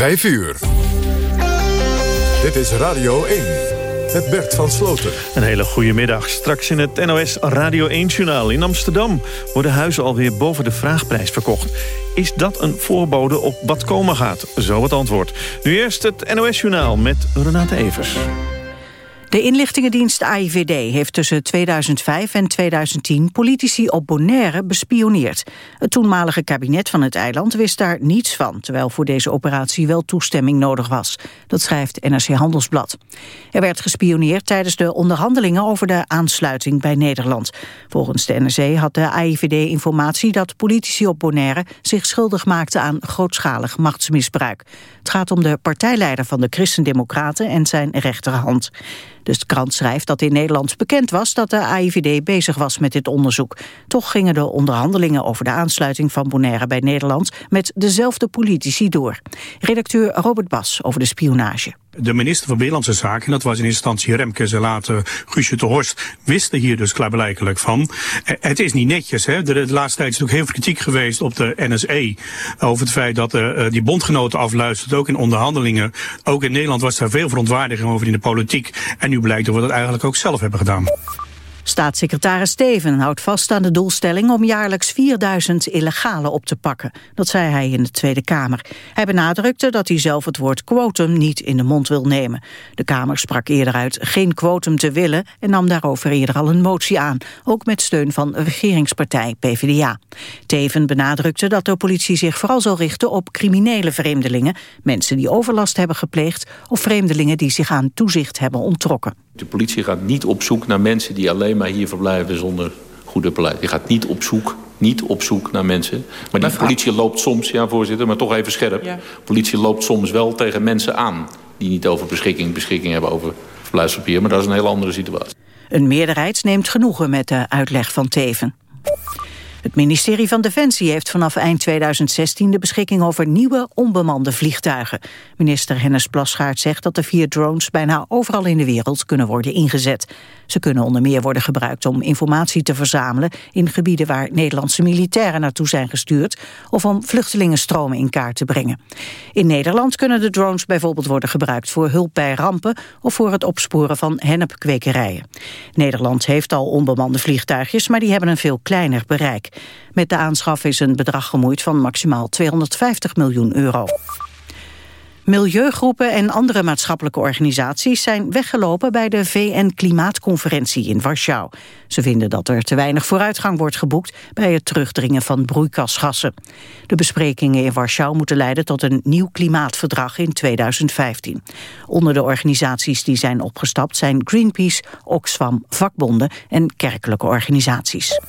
5 uur. Dit is Radio 1. Met Bert van Sloten. Een hele goede middag. Straks in het NOS Radio 1-journaal in Amsterdam... worden huizen alweer boven de vraagprijs verkocht. Is dat een voorbode op wat komen gaat? Zo het antwoord. Nu eerst het NOS-journaal met Renate Evers. De inlichtingendienst AIVD heeft tussen 2005 en 2010 politici op Bonaire bespioneerd. Het toenmalige kabinet van het eiland wist daar niets van, terwijl voor deze operatie wel toestemming nodig was. Dat schrijft NRC Handelsblad. Er werd gespioneerd tijdens de onderhandelingen over de aansluiting bij Nederland. Volgens de NRC had de AIVD informatie dat politici op Bonaire zich schuldig maakten aan grootschalig machtsmisbruik. Het gaat om de partijleider van de Christendemocraten en zijn rechterhand. De krant schrijft dat in Nederland bekend was dat de AIVD bezig was met dit onderzoek. Toch gingen de onderhandelingen over de aansluiting van Bonaire bij Nederland met dezelfde politici door. Redacteur Robert Bas over de spionage. De minister van Binnenlandse Zaken, dat was in instantie Remkes en later Guusje de Horst, wisten hier dus klaarblijkelijk van. Eh, het is niet netjes. Hè? De, laatste tijd is natuurlijk heel veel kritiek geweest op de NSE. Over het feit dat uh, die bondgenoten afluistert, ook in onderhandelingen. Ook in Nederland was daar veel verontwaardiging over in de politiek. En nu blijkt dat we dat eigenlijk ook zelf hebben gedaan. Staatssecretaris Steven houdt vast aan de doelstelling om jaarlijks 4000 illegale op te pakken. Dat zei hij in de Tweede Kamer. Hij benadrukte dat hij zelf het woord quotum niet in de mond wil nemen. De Kamer sprak eerder uit geen quotum te willen en nam daarover eerder al een motie aan. Ook met steun van regeringspartij PvdA. Teven benadrukte dat de politie zich vooral zal richten op criminele vreemdelingen. Mensen die overlast hebben gepleegd of vreemdelingen die zich aan toezicht hebben onttrokken. De politie gaat niet op zoek naar mensen die alleen maar hier verblijven zonder goede beleid. Die gaat niet op zoek, niet op zoek naar mensen. Maar die politie loopt soms, ja voorzitter, maar toch even scherp. Ja. Politie loopt soms wel tegen mensen aan die niet over beschikking, beschikking hebben over verblijfspapier. Maar dat is een hele andere situatie. Een meerderheid neemt genoegen met de uitleg van Teven. Het ministerie van Defensie heeft vanaf eind 2016 de beschikking over nieuwe onbemande vliegtuigen. Minister Hennis Plasgaard zegt dat de vier drones bijna overal in de wereld kunnen worden ingezet. Ze kunnen onder meer worden gebruikt om informatie te verzamelen in gebieden waar Nederlandse militairen naartoe zijn gestuurd of om vluchtelingenstromen in kaart te brengen. In Nederland kunnen de drones bijvoorbeeld worden gebruikt voor hulp bij rampen of voor het opsporen van hennepkwekerijen. Nederland heeft al onbemande vliegtuigjes, maar die hebben een veel kleiner bereik. Met de aanschaf is een bedrag gemoeid van maximaal 250 miljoen euro. Milieugroepen en andere maatschappelijke organisaties zijn weggelopen bij de VN-klimaatconferentie in Warschau. Ze vinden dat er te weinig vooruitgang wordt geboekt bij het terugdringen van broeikasgassen. De besprekingen in Warschau moeten leiden tot een nieuw klimaatverdrag in 2015. Onder de organisaties die zijn opgestapt zijn Greenpeace, Oxfam, vakbonden en kerkelijke organisaties.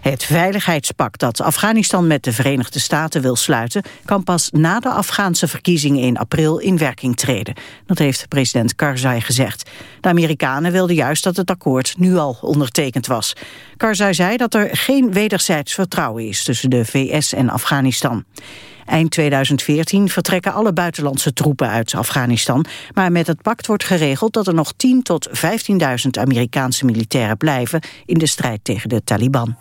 Het veiligheidspact dat Afghanistan met de Verenigde Staten wil sluiten... kan pas na de Afghaanse verkiezingen in april in werking treden. Dat heeft president Karzai gezegd. De Amerikanen wilden juist dat het akkoord nu al ondertekend was. Karzai zei dat er geen wederzijds vertrouwen is tussen de VS en Afghanistan. Eind 2014 vertrekken alle buitenlandse troepen uit Afghanistan. Maar met het pact wordt geregeld dat er nog 10 tot 15.000 Amerikaanse militairen blijven... in de strijd tegen de Taliban.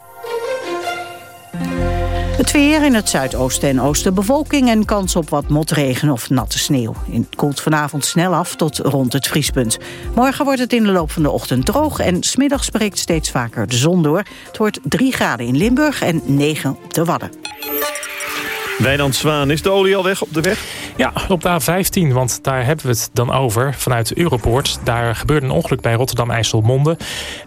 Het weer in het zuidoosten en oosten bewolking en kans op wat motregen of natte sneeuw. Het koelt vanavond snel af tot rond het vriespunt. Morgen wordt het in de loop van de ochtend droog en smiddags breekt steeds vaker de zon door. Het wordt 3 graden in Limburg en 9 op de Wadden. Wijnand Zwaan, is de olie al weg op de weg? Ja, op de A15, want daar hebben we het dan over vanuit Europoort. Daar gebeurde een ongeluk bij Rotterdam-IJsselmonde.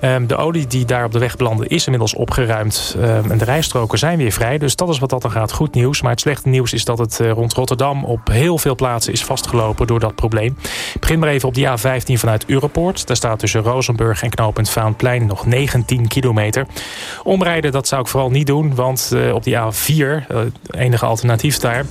Ehm, de olie die daar op de weg belandde is inmiddels opgeruimd. Ehm, en de rijstroken zijn weer vrij, dus dat is wat dat er gaat goed nieuws. Maar het slechte nieuws is dat het eh, rond Rotterdam op heel veel plaatsen is vastgelopen door dat probleem. Ik begin maar even op de A15 vanuit Europoort. Daar staat tussen Rozenburg en knooppunt Vaanplein nog 19 kilometer. Omrijden, dat zou ik vooral niet doen, want uh, op die A4, uh, eh, enige alternatief daar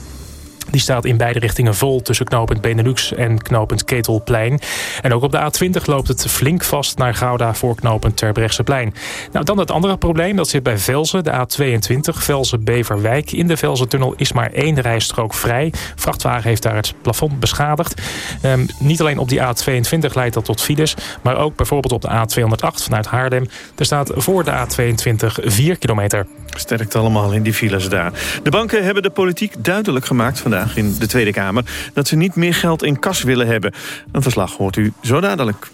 die staat in beide richtingen vol tussen knooppunt Benelux en knooppunt Ketelplein. En ook op de A20 loopt het flink vast naar Gouda voor knooppunt Terbrechtseplein. Nou, dan het andere probleem, dat zit bij Velzen, de A22, Velzen-Beverwijk. In de Velzen-tunnel is maar één rijstrook vrij. Vrachtwagen heeft daar het plafond beschadigd. Um, niet alleen op die A22 leidt dat tot files, maar ook bijvoorbeeld op de A208 vanuit Haarlem. Er staat voor de A22 4 kilometer. Sterkt allemaal in die files daar. De banken hebben de politiek duidelijk gemaakt vandaag in de Tweede Kamer... dat ze niet meer geld in kas willen hebben. Een verslag hoort u zo dadelijk.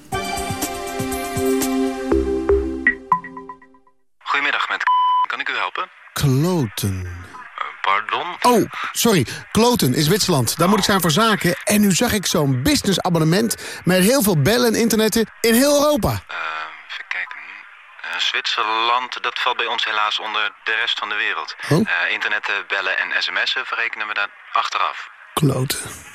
Goedemiddag, met kan ik u helpen? Kloten. pardon? Oh, sorry. Kloten is Zwitserland. Daar moet ik zijn voor zaken. En nu zag ik zo'n businessabonnement... met heel veel bellen en internetten in heel Europa. Uh, kijken. Uh, Zwitserland, dat valt bij ons helaas onder de rest van de wereld. Oh? Uh, internetten, bellen en sms'en verrekenen we daar achteraf. Kloten.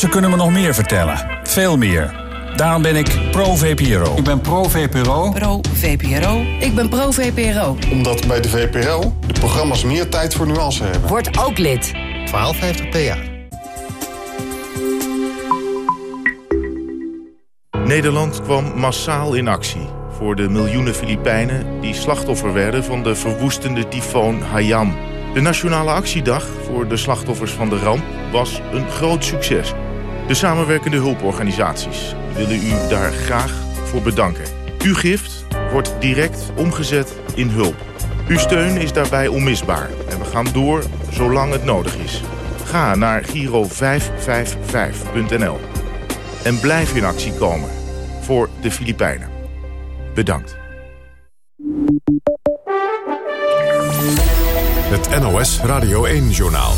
Ze kunnen me nog meer vertellen. Veel meer. Daarom ben ik pro-VPRO. Ik ben pro-VPRO. Pro-VPRO. Ik ben pro-VPRO. Omdat bij de VPRO de programma's meer tijd voor nuance hebben. Word ook lid. 1250 PA. Nederland kwam massaal in actie voor de miljoenen Filipijnen... die slachtoffer werden van de verwoestende tyfoon Haiyan. De Nationale Actiedag voor de slachtoffers van de ramp was een groot succes. De samenwerkende hulporganisaties willen u daar graag voor bedanken. Uw gift wordt direct omgezet in hulp. Uw steun is daarbij onmisbaar en we gaan door zolang het nodig is. Ga naar giro555.nl en blijf in actie komen voor de Filipijnen. Bedankt. Het NOS Radio 1-journaal.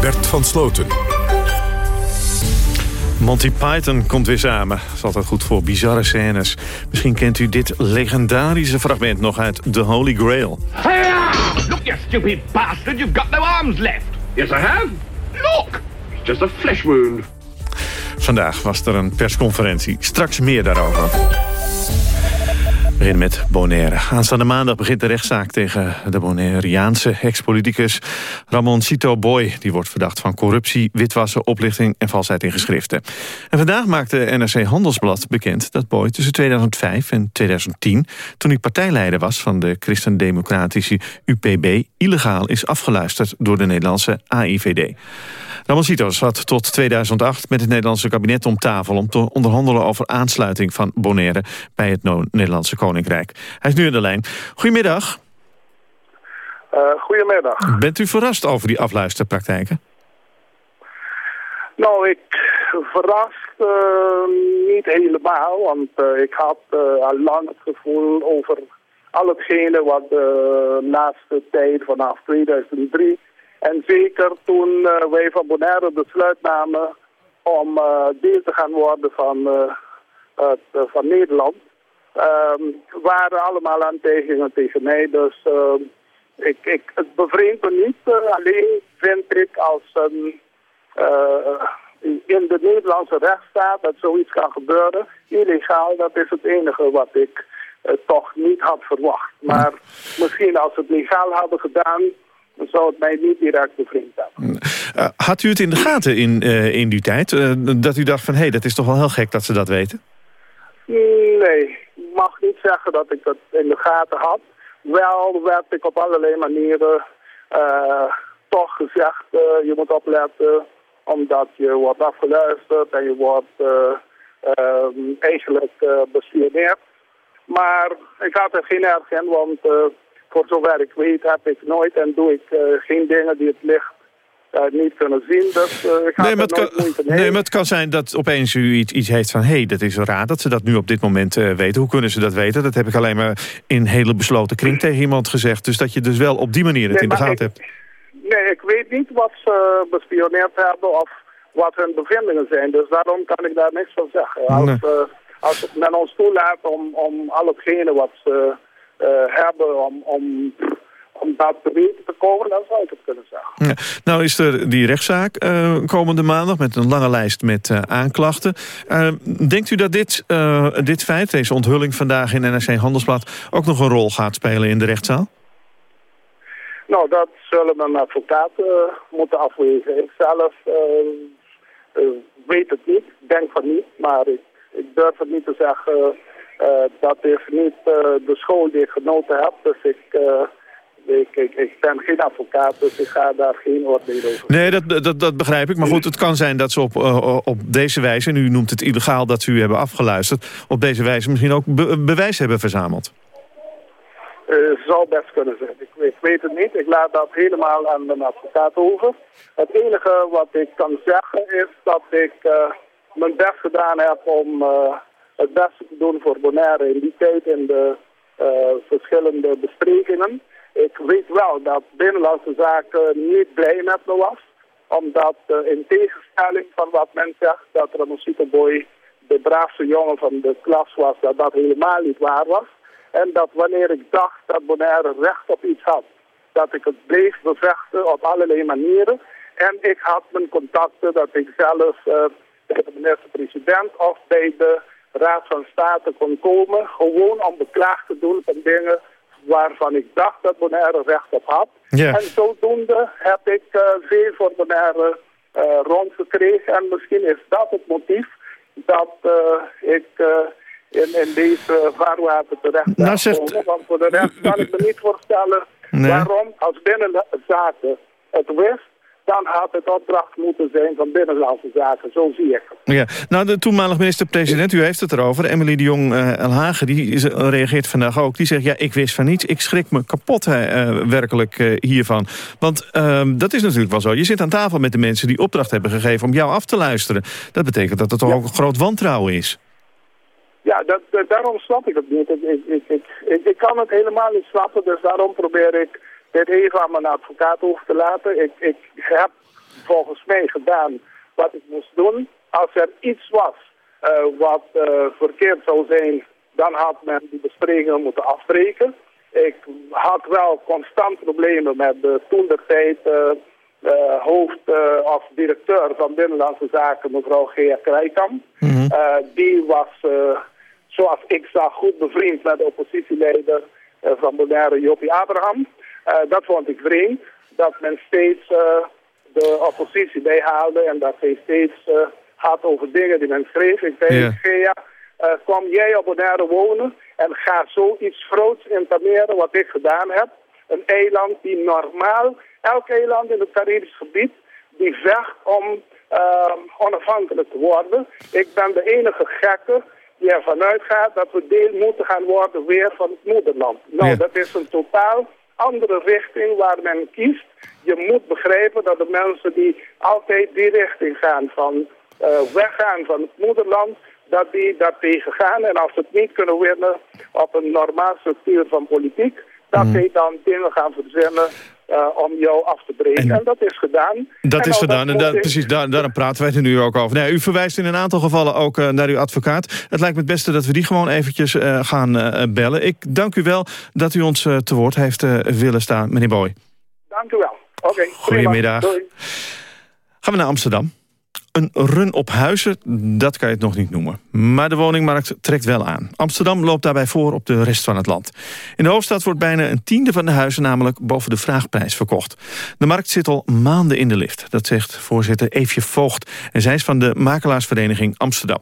Bert van Sloten. Monty Python komt weer samen. Dat is altijd goed voor bizarre scènes. Misschien kent u dit legendarische fragment nog uit The Holy Grail. Look, you stupid bastard, you've got no arms left. Yes, I have. Look, it's just a flesh wound. Vandaag was er een persconferentie. Straks meer daarover. We beginnen met Bonaire. Aanstaande maandag begint de rechtszaak tegen de Bonaireaanse ex-politicus Ramon Sito Boy. Die wordt verdacht van corruptie, witwassen, oplichting en valsheid in geschriften. En vandaag maakte NRC Handelsblad bekend dat Boy tussen 2005 en 2010... toen hij partijleider was van de christendemocratische UPB... illegaal is afgeluisterd door de Nederlandse AIVD. Ramosito zat tot 2008 met het Nederlandse kabinet om tafel... om te onderhandelen over aansluiting van Bonaire bij het Nederlandse Koninkrijk. Hij is nu in de lijn. Goedemiddag. Uh, goedemiddag. Bent u verrast over die afluisterpraktijken? Nou, ik verrast uh, niet helemaal, want uh, ik had al lang het gevoel over al hetgene wat de laatste tijd vanaf 2003 en zeker toen wij van Bonaire besluit namen om deel te gaan worden van, van Nederland, waren allemaal aantijgingen tegen mij. Dus ik, ik, het bevreemdt me niet. alleen vind ik als een, in de Nederlandse rechtsstaat dat zoiets kan gebeuren, illegaal, dat is het enige wat ik toch niet had verwacht. Maar misschien als ze het legaal hadden gedaan, dan zou het mij niet direct bevriend hebben. Had u het in de gaten in, in die tijd? Dat u dacht van, hé, hey, dat is toch wel heel gek dat ze dat weten? Nee, ik mag niet zeggen dat ik dat in de gaten had. Wel werd ik op allerlei manieren toch gezegd, je moet opletten... omdat je wordt afgeluisterd en je wordt eigenlijk bespioneerd. Maar ik had er geen erg in, want voor zover ik weet heb ik nooit en doe ik geen dingen die het licht niet kunnen zien. Dus uh, ik nee, maar het kan, nee, maar het kan zijn dat opeens u iets, iets heeft van... hé, hey, dat is raar dat ze dat nu op dit moment weten. Hoe kunnen ze dat weten? Dat heb ik alleen maar in hele besloten kring tegen iemand gezegd. Dus dat je dus wel op die manier het nee, in de gaten hebt. Nee, ik weet niet wat ze bespioneerd hebben of wat hun bevindingen zijn. Dus daarom kan ik daar niks van zeggen. Als, nee. als men ons toelaat om, om al hetgene wat ze... Uh, hebben om, om, om dat te weten te komen, dan zou ik het kunnen zeggen. Ja. Nou is er die rechtszaak uh, komende maandag met een lange lijst met uh, aanklachten. denkt u dat dit, dit feit, deze onthulling vandaag in NRC Handelsblad... ook nog een rol gaat spelen in de rechtszaal? Nou, dat zullen mijn advocaten moeten afwegen. Ik zelf weet het niet, denk van niet, maar ik, ik durf het niet te zeggen. dat is niet de school die ik genoten heb, dus ik ik, ik, ik, ben geen advocaat, dus ik ga daar geen oordeel over. Nee, dat, dat, dat begrijp ik. Maar goed, het kan zijn dat ze op, uh, op deze wijze... en u noemt het illegaal dat ze u hebben afgeluisterd... op deze wijze misschien ook bewijs hebben verzameld. Uh, zou best kunnen zijn. Ik, ik, weet het niet. Ik laat dat helemaal aan mijn advocaat over. Het enige wat ik kan zeggen is dat ik uh, mijn best gedaan heb om het beste te doen voor Bonaire in die tijd in de verschillende besprekingen. Ik weet wel dat Binnenlandse Zaken niet blij met me was. Omdat uh, in tegenstelling van wat men zegt dat een Boy de braafste jongen van de klas was, dat dat helemaal niet waar was. En dat wanneer ik dacht dat Bonaire recht op iets had, dat ik het bleef bevechten op allerlei manieren. En ik had mijn contacten dat ik zelf uh, bij de minister-president of bij de Raad van State kon komen. Gewoon om beklaagd te doen van dingen waarvan ik dacht dat Bonaire recht op had. En zodoende heb ik uh, veel voor Bonaire uh, rondgekregen. En misschien is dat het motief dat uh, ik in, in deze vaarwater terecht nou, zegt... Want voor de rest kan ik me niet voorstellen waarom als binnenzaken het wist dan had het opdracht moeten zijn van Binnenlandse Zaken. Zo zie ik het. Ja. Nou, de toenmalige minister-president, u heeft het erover. Emily de Jong uh, Elhagen, die reageert vandaag ook. Die zegt, ja, ik wist van niets. Ik schrik me kapot uh, werkelijk uh, hiervan. Want ehm, dat is natuurlijk wel zo. Je zit aan tafel met de mensen die opdracht hebben gegeven... om jou af te luisteren. Dat betekent dat het toch ook een groot wantrouwen is. Ja, dat, daarom snap ik het niet. Ik, ik, ik, ik, kan het helemaal niet snappen, dus daarom probeer ik dit even aan mijn advocaat over te laten. Ik, ik heb volgens mij gedaan wat ik moest doen. Als er iets was uh, wat uh, verkeerd zou zijn, dan had men die besprekingen moeten afbreken. Ik had wel constant problemen met de toen de tijd uh, hoofd of directeur van Binnenlandse Zaken, mevrouw Gea Krijkamp. Mm -hmm. die was, zoals ik zag, goed bevriend met de oppositieleider van Bonaire, Jopie Abraham. Uh, dat vond ik vreemd, dat men steeds uh, de oppositie bijhaalde en dat hij steeds uh, had over dingen die men schreef. Ik zei, yeah. Gea, kom jij op Bonaire wonen en ga zoiets groots interneren wat ik gedaan heb. Een eiland die normaal, elk eiland in het Caribisch gebied, die vecht om onafhankelijk te worden. Ik ben de enige gekke die ervan uitgaat dat we deel moeten gaan worden weer van het moederland. Nou, dat is een totaal andere richting waar men kiest. Je moet begrijpen dat de mensen die altijd die richting gaan van uh, weggaan van het moederland, dat die daartegen gaan. En als ze het niet kunnen winnen op een normaal structuur van politiek, dat mm. die dan dingen gaan verzinnen uh, om jou af te breken. En, dat is gedaan. Dat is gedaan. en dat, precies, daar, daarom praten wij er nu ook over. Nee, u verwijst in een aantal gevallen ook uh, naar uw advocaat. Het lijkt me het beste dat we die gewoon eventjes uh, gaan bellen. Ik dank u wel dat u ons te woord heeft willen staan, meneer Boy. Dank u wel. Oké. Okay, Goedemiddag. Gaan we naar Amsterdam. Een run op huizen, dat kan je het nog niet noemen. Maar de woningmarkt trekt wel aan. Amsterdam loopt daarbij voor op de rest van het land. In de hoofdstad wordt bijna een tiende van de huizen namelijk boven de vraagprijs verkocht. De markt zit al maanden in de lift, dat zegt voorzitter Eefje Voogd. En zij is van de makelaarsvereniging Amsterdam.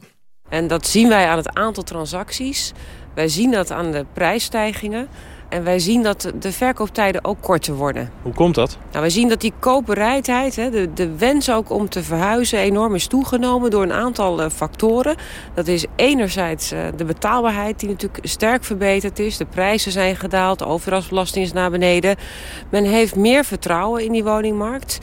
En dat zien wij aan het aantal transacties. Wij zien dat aan de prijsstijgingen. En wij zien dat de verkooptijden ook korter worden. Hoe komt dat? Nou, wij zien dat die koopbereidheid, de, de wens ook om te verhuizen... enorm is toegenomen door een aantal uh, factoren. Dat is enerzijds uh, de betaalbaarheid die natuurlijk sterk verbeterd is. De prijzen zijn gedaald, de overdrachtsbelasting is naar beneden. Men heeft meer vertrouwen in die woningmarkt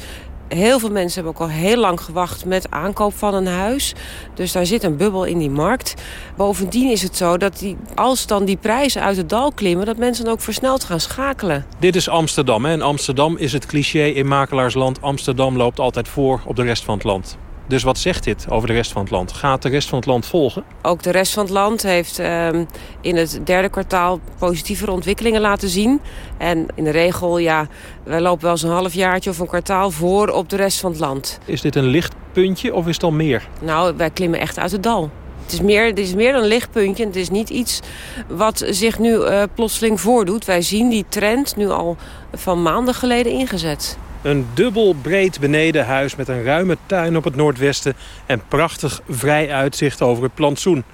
heel veel mensen hebben ook al heel lang gewacht met aankoop van een huis. Dus daar zit een bubbel in die markt. Bovendien is het zo dat die, als dan die prijzen uit het dal klimmen... dat mensen dan ook versneld gaan schakelen. Dit is Amsterdam. Hè? En Amsterdam is het cliché in makelaarsland. Amsterdam loopt altijd voor op de rest van het land. Dus wat zegt dit over de rest van het land? Gaat de rest van het land volgen? Ook de rest van het land heeft um, in het derde kwartaal positievere ontwikkelingen laten zien. En in de regel, ja, wij lopen wel eens een halfjaartje of een kwartaal voor op de rest van het land. Is dit een lichtpuntje of is het al meer? Nou, wij klimmen echt uit het dal. Het is meer, het is meer een lichtpuntje. Het is niet iets wat zich nu uh, plotseling voordoet. Wij zien die trend nu al van maanden geleden ingezet. Een dubbel breed benedenhuis met een ruime tuin op het noordwesten... en prachtig vrij uitzicht over het plantsoen.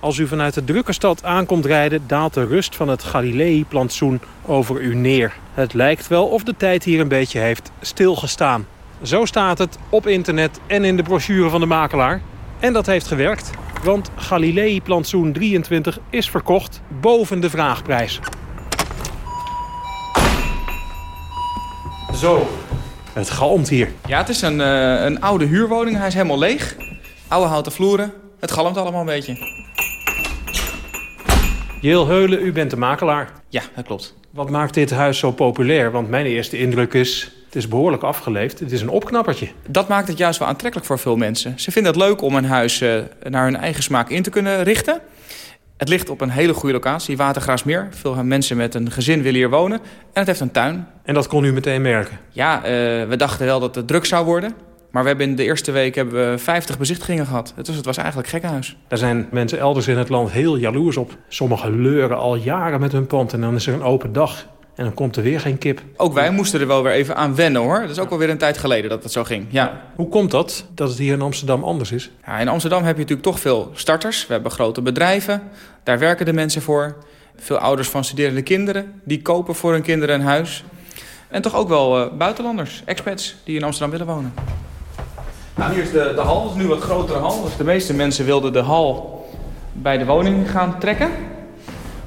Als u vanuit de drukke stad aankomt rijden... daalt de rust van het Galilei-plantsoen over u neer. Het lijkt wel of de tijd hier een beetje heeft stilgestaan. Zo staat het op internet en in de brochure van de makelaar. En dat heeft gewerkt, want Galilei Plantsoen 23 is verkocht boven de vraagprijs. Zo, het galmt hier. Ja, het is een, uh, een oude huurwoning. Hij is helemaal leeg. Oude houten vloeren. Het galmt allemaal een beetje. Jeel Heulen, u bent de makelaar. Ja, dat klopt. Wat maakt dit huis zo populair? Want mijn eerste indruk is, het is behoorlijk afgeleefd. Het is een opknappertje. Dat maakt het juist wel aantrekkelijk voor veel mensen. Ze vinden het leuk om een huis uh, naar hun eigen smaak in te kunnen richten. Het ligt op een hele goede locatie, Watergraasmeer. Veel mensen met een gezin willen hier wonen. En het heeft een tuin. En dat kon u meteen merken? Ja, uh, we dachten wel dat het druk zou worden. Maar we hebben in de eerste week hebben we 50 bezichtigingen gehad. Dus het was eigenlijk gekkenhuis. Daar zijn mensen elders in het land heel jaloers op. Sommigen leuren al jaren met hun pand en dan is er een open dag. En dan komt er weer geen kip. Ook wij moesten er wel weer even aan wennen hoor. Dat is ook wel weer een tijd geleden dat het zo ging. Ja. Hoe komt dat, dat het hier in Amsterdam anders is? Ja, in Amsterdam heb je natuurlijk toch veel starters. We hebben grote bedrijven. Daar werken de mensen voor. Veel ouders van studerende kinderen. Die kopen voor hun kinderen een huis. En toch ook wel uh, buitenlanders, expats, die in Amsterdam willen wonen. Nou, hier is de, de hal. Het is nu wat grotere hal. Dus de meeste mensen wilden de hal bij de woning gaan trekken.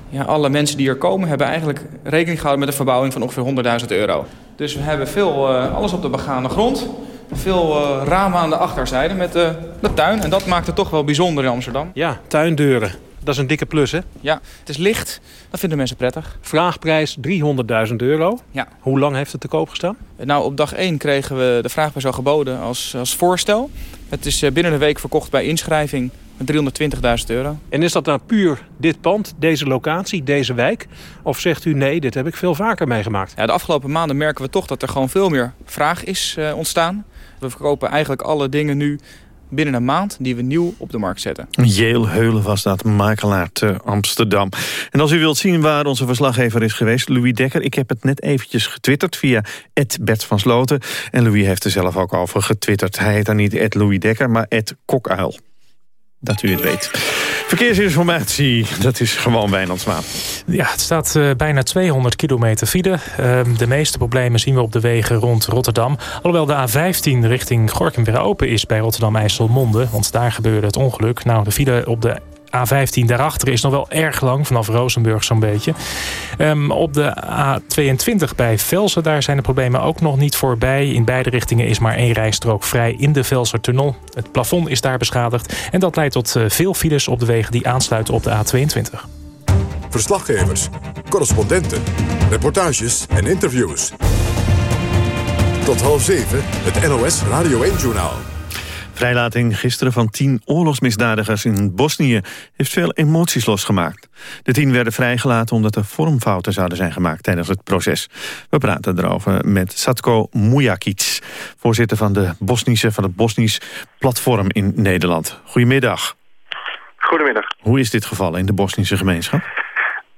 Ja, alle mensen die hier komen hebben eigenlijk rekening gehouden met een verbouwing van ongeveer 100.000 euro. Dus we hebben veel, uh, alles op de begane grond. Veel uh, ramen aan de achterzijde met uh, de tuin. En dat maakt het toch wel bijzonder in Amsterdam. Ja, tuindeuren. Dat is een dikke plus, hè? Ja, het is licht. Dat vinden mensen prettig. Vraagprijs 300.000 euro. Ja. Hoe lang heeft het te koop gestaan? Nou, op dag 1 kregen we de vraagprijs al geboden als, als voorstel. Het is binnen een week verkocht bij inschrijving 320.000 euro. En is dat nou puur dit pand, deze locatie, deze wijk? Of zegt u nee, dit heb ik veel vaker meegemaakt? Ja, de afgelopen maanden merken we toch dat er gewoon veel meer vraag is uh, ontstaan. We verkopen eigenlijk alle dingen nu binnen een maand die we nieuw op de markt zetten. Jeel Heulen was dat, makelaar te Amsterdam. En als u wilt zien waar onze verslaggever is geweest, Louis Dekker... ik heb het net eventjes getwitterd via Bert van Sloten. En Louis heeft er zelf ook over getwitterd. Hij heet dan niet Louis Dekker, maar Kokuil dat u het weet. Verkeersinformatie, dat is gewoon Wijnandsmaan. Ja, het staat uh, bijna 200 kilometer file. Uh, de meeste problemen zien we op de wegen rond Rotterdam. Alhoewel de A15 richting Gorkum weer open is bij Rotterdam-IJsselmonde. Want daar gebeurde het ongeluk. Nou, de file op de A15 daarachter is nog wel erg lang, vanaf Rozenburg zo'n beetje. Um, op de A22 bij Velsen, daar zijn de problemen ook nog niet voorbij. In beide richtingen is maar één rijstrook vrij in de Velsertunnel. Het plafond is daar beschadigd en dat leidt tot uh, veel files op de wegen die aansluiten op de A22. Verslaggevers, correspondenten, reportages en interviews. Tot half zeven, het NOS Radio 1-journaal. Vrijlating gisteren van tien oorlogsmisdadigers in Bosnië heeft veel emoties losgemaakt. De tien werden vrijgelaten omdat er vormfouten zouden zijn gemaakt tijdens het proces. We praten erover met Satko Mujakic, voorzitter van, de Bosnische, van het Bosnisch Platform in Nederland. Goedemiddag. Goedemiddag. Hoe is dit geval in de Bosnische gemeenschap?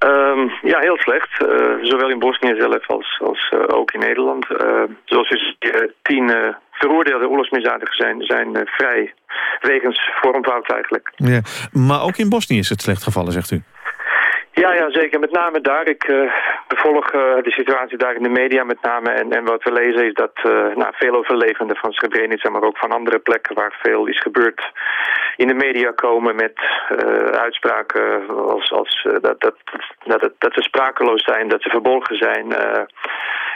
Um, ja, heel slecht. Uh, zowel in Bosnië zelf als, als uh, ook in Nederland. Uh, zoals ziet, tien veroordeelde oorlogsmisdadigers zijn, zijn vrij wegens vormfout eigenlijk. Ja, maar ook in Bosnië is het slecht gevallen, zegt u? Ja, ja, zeker. Met name daar. Ik uh, bevolg uh, de situatie daar in de media met name. En, en wat we lezen is dat uh, nou, veel overlevenden van Srebrenica, maar ook van andere plekken waar veel is gebeurd, in de media komen met uitspraken als, als dat, dat, dat, dat, ze sprakeloos zijn, dat ze verborgen zijn.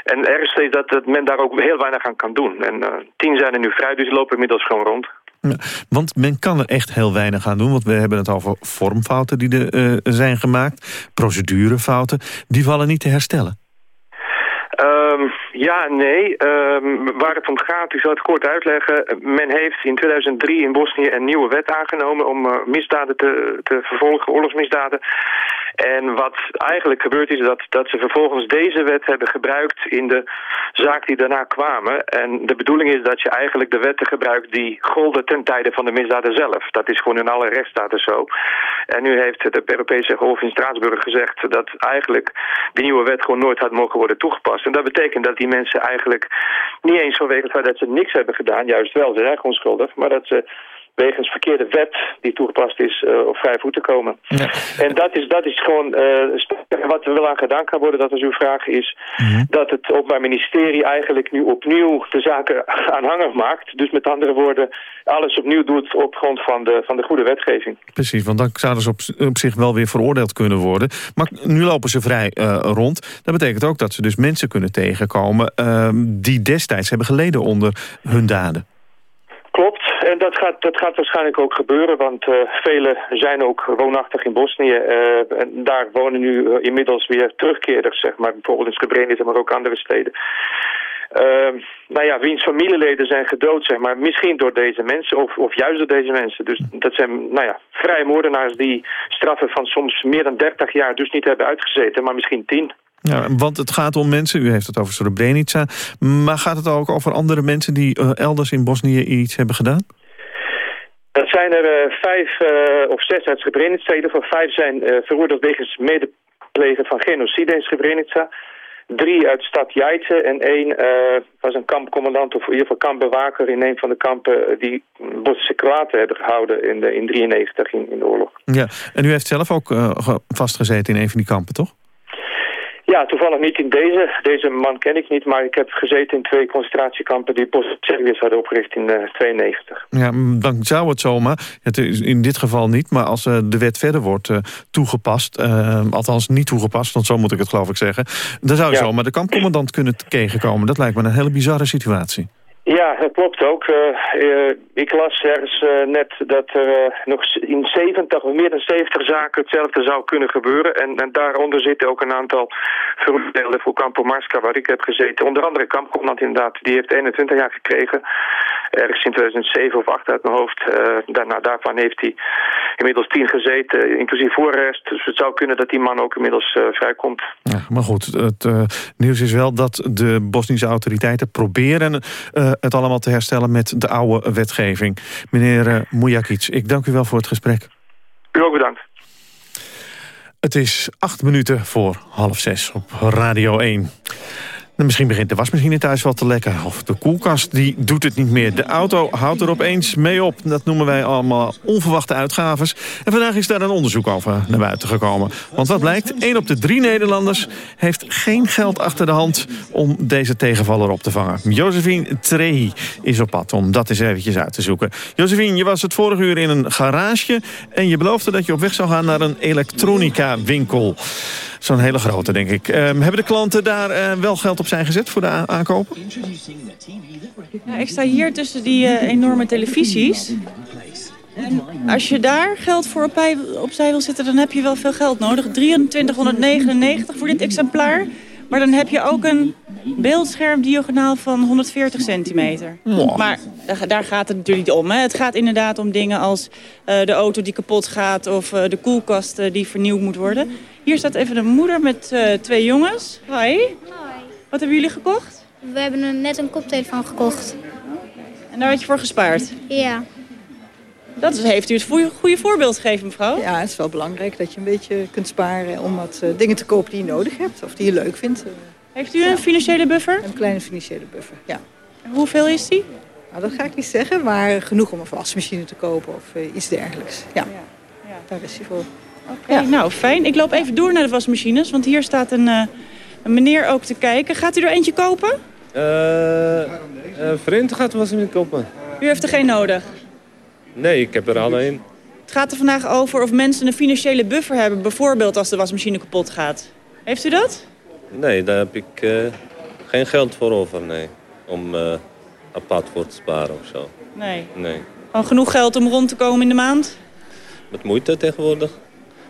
en ergens is dat, dat men daar ook heel weinig aan kan doen. En tien zijn er nu vrij, dus lopen inmiddels gewoon rond. Want men kan er echt heel weinig aan doen. Want we hebben het over vormfouten die er uh, zijn gemaakt. Procedurefouten. Die vallen niet te herstellen. Um, ja nee. Ehm, waar het om gaat, ik zal het kort uitleggen. Men heeft in 2003 in Bosnië een nieuwe wet aangenomen om uh, misdaden te, te vervolgen, oorlogsmisdaden. En wat eigenlijk gebeurd is dat, dat ze vervolgens deze wet hebben gebruikt in de zaak die daarna kwamen. En de bedoeling is dat je eigenlijk de wetten gebruikt die golden ten tijde van de misdaden zelf. Dat is gewoon in alle rechtsstaten zo. En nu heeft het Europese Hof in Straatsburg gezegd dat eigenlijk die nieuwe wet gewoon nooit had mogen worden toegepast. En dat betekent dat die mensen eigenlijk niet eens vanwege het feit dat ze niks hebben gedaan, juist wel, ze zijn gewoon schuldig, maar dat ze wegens verkeerde wet die toegepast is uh, op vrij voeten komen. Ja. En dat is, dat is gewoon uh, wat er wel aan gedaan kan worden, dat is uw vraag, is mm -hmm. dat het Openbaar Ministerie eigenlijk nu opnieuw de zaken aanhangig maakt. Dus met andere woorden, alles opnieuw doet op grond van de, van de goede wetgeving. Precies, want dan zouden ze op, op zich wel weer veroordeeld kunnen worden. Maar nu lopen ze vrij uh, rond. Dat betekent ook dat ze dus mensen kunnen tegenkomen die destijds hebben geleden onder hun daden. En dat gaat, dat gaat waarschijnlijk ook gebeuren, want uh, velen zijn ook woonachtig in Bosnië. Uh, en daar wonen nu uh, inmiddels weer terugkeerders, zeg maar, bijvoorbeeld in Srebrenica, maar ook andere steden. nou ja, wiens familieleden zijn gedood, zeg maar, misschien door deze mensen of, of juist door deze mensen. Dus dat zijn, nou ja, vrije moordenaars die straffen van soms meer dan 30 jaar dus niet hebben uitgezeten, maar misschien 10. Ja, want het gaat om mensen, u heeft het over Srebrenica... maar gaat het ook over andere mensen die uh, elders in Bosnië iets hebben gedaan? Dat zijn er uh, vijf uh, of zes uit Srebrenica. In ieder geval vijf zijn veroordeeld wegens medeplegen van genocide in Srebrenica. Drie uit stad Jajce en één was een kampcommandant of in ieder geval kampbewaker in een van de kampen die Bosnische Kroaten hebben gehouden in 1993 in, in, de oorlog. Ja, en u heeft zelf ook vastgezeten in een van die kampen, toch? Ja, toevallig niet in deze. Deze man ken ik niet, maar ik heb gezeten in twee concentratiekampen die Bosniërs hadden opgericht in 1992. Uh, ja, dan zou het zomaar, het is in dit geval niet, maar als uh, de wet verder wordt uh, toegepast, althans niet toegepast, want zo moet ik het geloof ik zeggen, dan zou je ja. zomaar de kampcommandant kunnen tegenkomen. Dat lijkt me een hele bizarre situatie. Ja, dat klopt ook. Uh, uh, ik las ergens uh, net dat er nog in 70 of meer dan 70 zaken hetzelfde zou kunnen gebeuren. En, en daaronder zitten ook een aantal veroordeelden voor Campo Marska, waar ik heb gezeten. Onder andere kampcommandant inderdaad, die heeft 21 jaar gekregen. Ergens in 2007 of 8 uit mijn hoofd. daarna, daarvan heeft hij inmiddels 10 gezeten, inclusief voorrest. Dus het zou kunnen dat die man ook inmiddels vrijkomt. Ja, maar goed, het nieuws is wel dat de Bosnische autoriteiten proberen het allemaal te herstellen met de oude wetgeving. Meneer uh, Mujakic, ik dank u wel voor het gesprek. U ook bedankt. Het is acht minuten voor half zes op Radio 1. Misschien begint de wasmachine thuis wel te lekken. Of de koelkast die doet het niet meer. De auto houdt er opeens mee op. Dat noemen wij allemaal onverwachte uitgaves. En vandaag is daar een onderzoek over naar buiten gekomen. Want wat blijkt? 1 op de drie Nederlanders heeft geen geld achter de hand... om deze tegenvaller op te vangen. Josephine Trehi is op pad om dat eens eventjes uit te zoeken. Josephine, je was het vorige uur in een garage... en je beloofde dat je op weg zou gaan naar een elektronica winkel. Zo'n hele grote, denk ik. Um, hebben de klanten daar uh, wel geld op zijn gezet voor de aankopen? Ja, ik sta hier tussen die uh, enorme televisies. En als je daar geld voor opzij, opzij wil zetten, dan heb je wel veel geld nodig. 2399 voor dit exemplaar. Maar dan heb je ook een beeldscherm diagonaal van 140 centimeter. Wow. Maar daar gaat het natuurlijk niet om. Hè. Het gaat inderdaad om dingen als uh, de auto die kapot gaat... of uh, de koelkast uh, die vernieuwd moet worden. Hier staat even een moeder met twee jongens. Hoi. Hoi. Wat hebben jullie gekocht? We hebben een, net een koptelefoon gekocht. En daar had je voor gespaard? Ja. Dat is, heeft u het goede, voorbeeld gegeven, mevrouw? Ja, het is wel belangrijk dat je een beetje kunt sparen... om wat dingen te kopen die je nodig hebt of die je leuk vindt. Heeft u een financiële buffer? Een kleine financiële buffer, ja. En hoeveel is die? Nou, dat ga ik niet zeggen, maar genoeg om een wasmachine te kopen of uh, iets dergelijks. Ja, ja. ja. daar is hij voor. Oké, okay, ja. nou fijn. Ik loop even door naar de wasmachines, want hier staat een, uh, een meneer ook te kijken. Gaat u er eentje kopen? Uh, een vriend gaat de wasmachine kopen. U heeft er geen nodig? Nee, ik heb er al een. Het gaat er vandaag over of mensen een financiële buffer hebben, bijvoorbeeld als de wasmachine kapot gaat. Heeft u dat? Nee, daar heb ik uh, geen geld voor over, nee. Om uh, apart voor te sparen of zo. Nee? Nee. Gewoon genoeg geld om rond te komen in de maand? Met moeite tegenwoordig.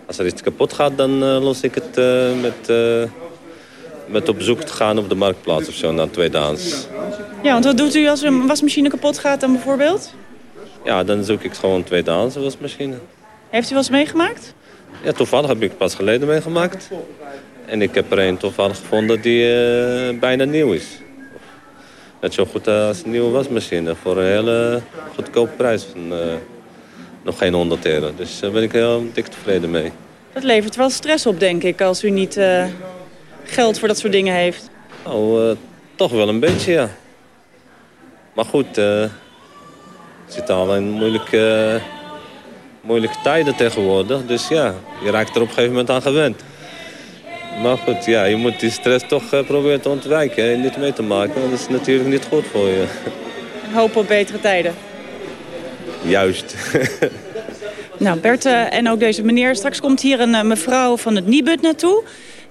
Als er iets kapot gaat, dan uh, los ik het met met op bezoek te gaan op de marktplaats of zo naar tweedehands. Ja, want wat doet u als een wasmachine kapot gaat dan bijvoorbeeld? Ja, dan zoek ik gewoon tweedehands wasmachine. Heeft u wel eens meegemaakt? Ja, toevallig heb ik pas geleden meegemaakt. En ik heb er een toevallig gevonden die eh, bijna nieuw is. Net zo goed als een nieuwe wasmachine voor een hele goedkope prijs van eh, nog geen 100 euro. Dus daar ben ik heel dik tevreden mee. Dat levert wel stress op, denk ik, als u niet eh, geld voor dat soort dingen heeft. Nou, eh, toch wel een beetje, ja. Maar goed, eh we zitten al in moeilijke, moeilijke tijden tegenwoordig. Dus ja, je raakt er op een gegeven moment aan gewend. Maar goed, ja, je moet die stress toch eh, proberen te ontwijken en niet mee te maken. Want dat is natuurlijk niet goed voor je. Hopen op betere tijden. Juist. Nou, Bert eh, en ook deze meneer. Straks komt hier een eh, mevrouw van het Nibud naartoe.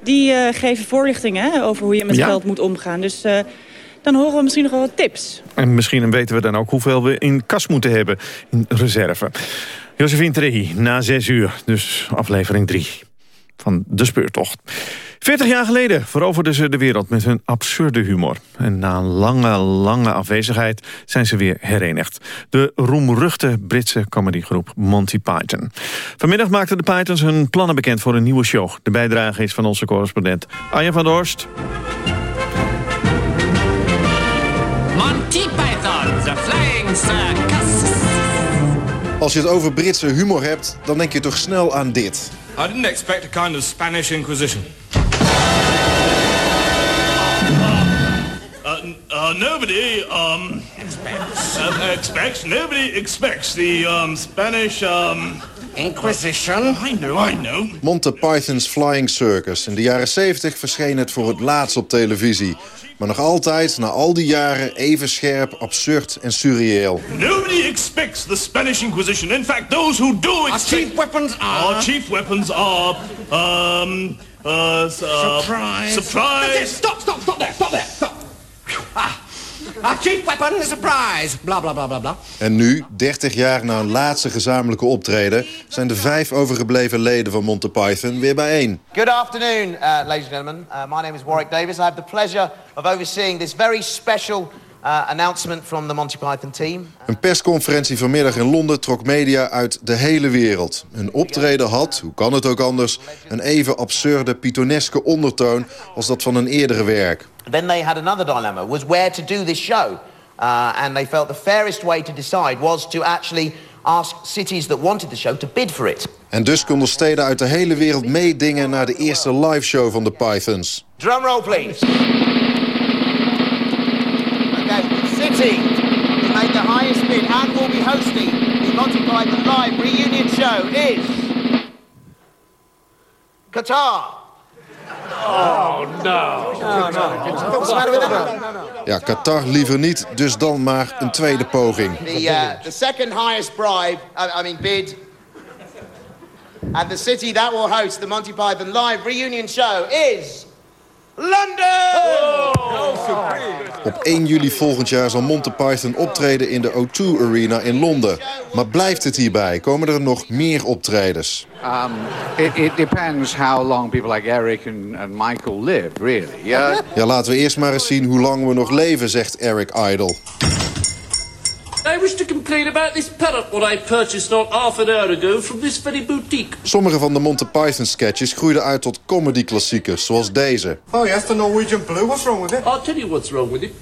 Die eh, geven voorlichtingen hè, over hoe je met Ja. geld moet omgaan. Dus eh, dan horen we misschien nog wel wat tips. En misschien weten we dan ook hoeveel we in kas moeten hebben in reserve. Josephine Trehi, na zes uur, dus aflevering drie van De Speurtocht. 40 jaar geleden veroverden ze de wereld met hun absurde humor. En na een lange, lange afwezigheid zijn ze weer herenigd. De roemruchte Britse comedygroep Monty Python. Vanmiddag maakten de Pythons hun plannen bekend voor een nieuwe show. De bijdrage is van onze correspondent Arjen van der Horst. Monty Python, the Flying Circus. Als je het over Britse humor hebt, dan denk je toch snel aan dit. I didn't expect a kind of Spanish Inquisition. Uh, uh, nobody um, uh, expects. Nobody expects the um, Spanish um, Inquisition. I know, I know. Monty Python's Flying Circus. In de jaren 70 verscheen het voor het laatst op televisie. Maar nog altijd, na al die jaren, even scherp, absurd en surreëel. Nobody expects the Spanish Inquisition. In fact, those who do expect... chief weapons are- Our chief weapons are... Um, uh, Surprise. Surprise. Stop, stop, stop there, stop there, stop. Ah, our chief weapon is surprise. Blah, blah, blah, blah, blah. En nu, 30 jaar na hun laatste gezamenlijke optreden... zijn de vijf overgebleven leden van Monty Python weer bijeen. Good afternoon, uh, ladies and gentlemen. Uh, my name is Warwick Davis. I have the pleasure of overseeing this very special uh, announcement from the Monty Python team. Een persconferentie vanmiddag in Londen trok media uit de hele wereld. Hun optreden had, hoe kan het ook anders... een even absurde, pythoneske ondertoon als dat van een eerdere werk. Then they had another dilemma, was where to do this show. Uh, and they felt the fairest way to decide was to actually ask cities that wanted the show to bid for it. En dus konden steden uit de hele wereld meedingen naar de eerste liveshow van de Pythons. Drum roll, please. Okay, city who made the highest bid and will be hosting the Monty Python Live reunion show is Qatar. Oh, no. Oh, no. What's the matter with that? Ja, Qatar liever niet, dus dan maar een tweede poging. The, uh, the second highest bribe, I, I mean bid, and the city that will host the Monty Python Live reunion show is London. Op 1 juli volgend jaar zal Monty Python optreden in de O2 Arena in Londen. Maar blijft het hierbij? Komen er nog meer optredens? Um, it, it depends how long people like Eric and, and Michael live, really. Yeah. Ja, laten we eerst maar eens zien hoe lang we nog leven, zegt Eric Idle. Complain about this parrot what I purchased not half an hour ago from this very boutique. Sommige van de Monty Python sketches groeiden uit tot comedy-klassiekers, zoals deze. Oh, yes, the Norwegian blue. What's wrong with it? I'll tell you what's wrong with it.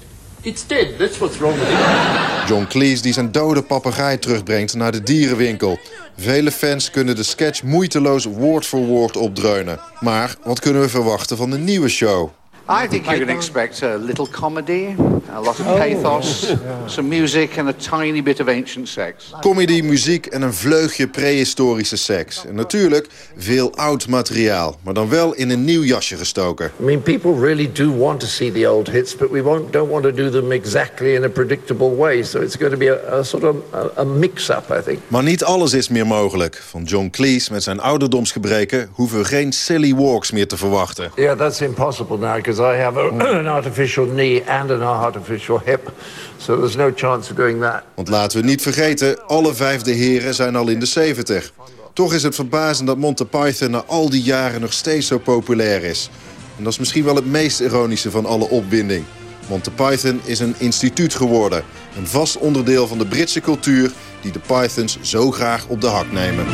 It's dead. That's what's wrong with it. John Cleese die zijn dode papegaai terugbrengt naar de dierenwinkel. Vele fans kunnen de sketch moeiteloos woord voor woord opdreunen. Maar wat kunnen we verwachten van de nieuwe show? I think you can expect a little comedy, a lot of pathos, some music and a tiny bit of ancient sex. Comedy, muziek en een vleugje prehistorische seks. En natuurlijk veel oud materiaal, maar dan wel in een nieuw jasje gestoken. I mean, people really do want to see the old hits, but we won't, don't want to do them exactly in a predictable way. So it's going to be a, a sort of a, a mix-up, I think. Maar niet alles is meer mogelijk. Van John Cleese met zijn ouderdomsgebreken hoeven we geen silly walks meer te verwachten. Yeah, that's impossible now because I have an artificial knee and an artificial hip. So there's no chance of doing that. Want laten we niet vergeten, alle vijfde heren zijn al in de 70. Toch is het verbazend dat Monty Python na al die jaren nog steeds zo populair is. En dat is misschien wel het meest ironische van alle opwinding. Monty Python is een instituut geworden. Een vast onderdeel van de Britse cultuur die de Pythons zo graag op de hak nemen.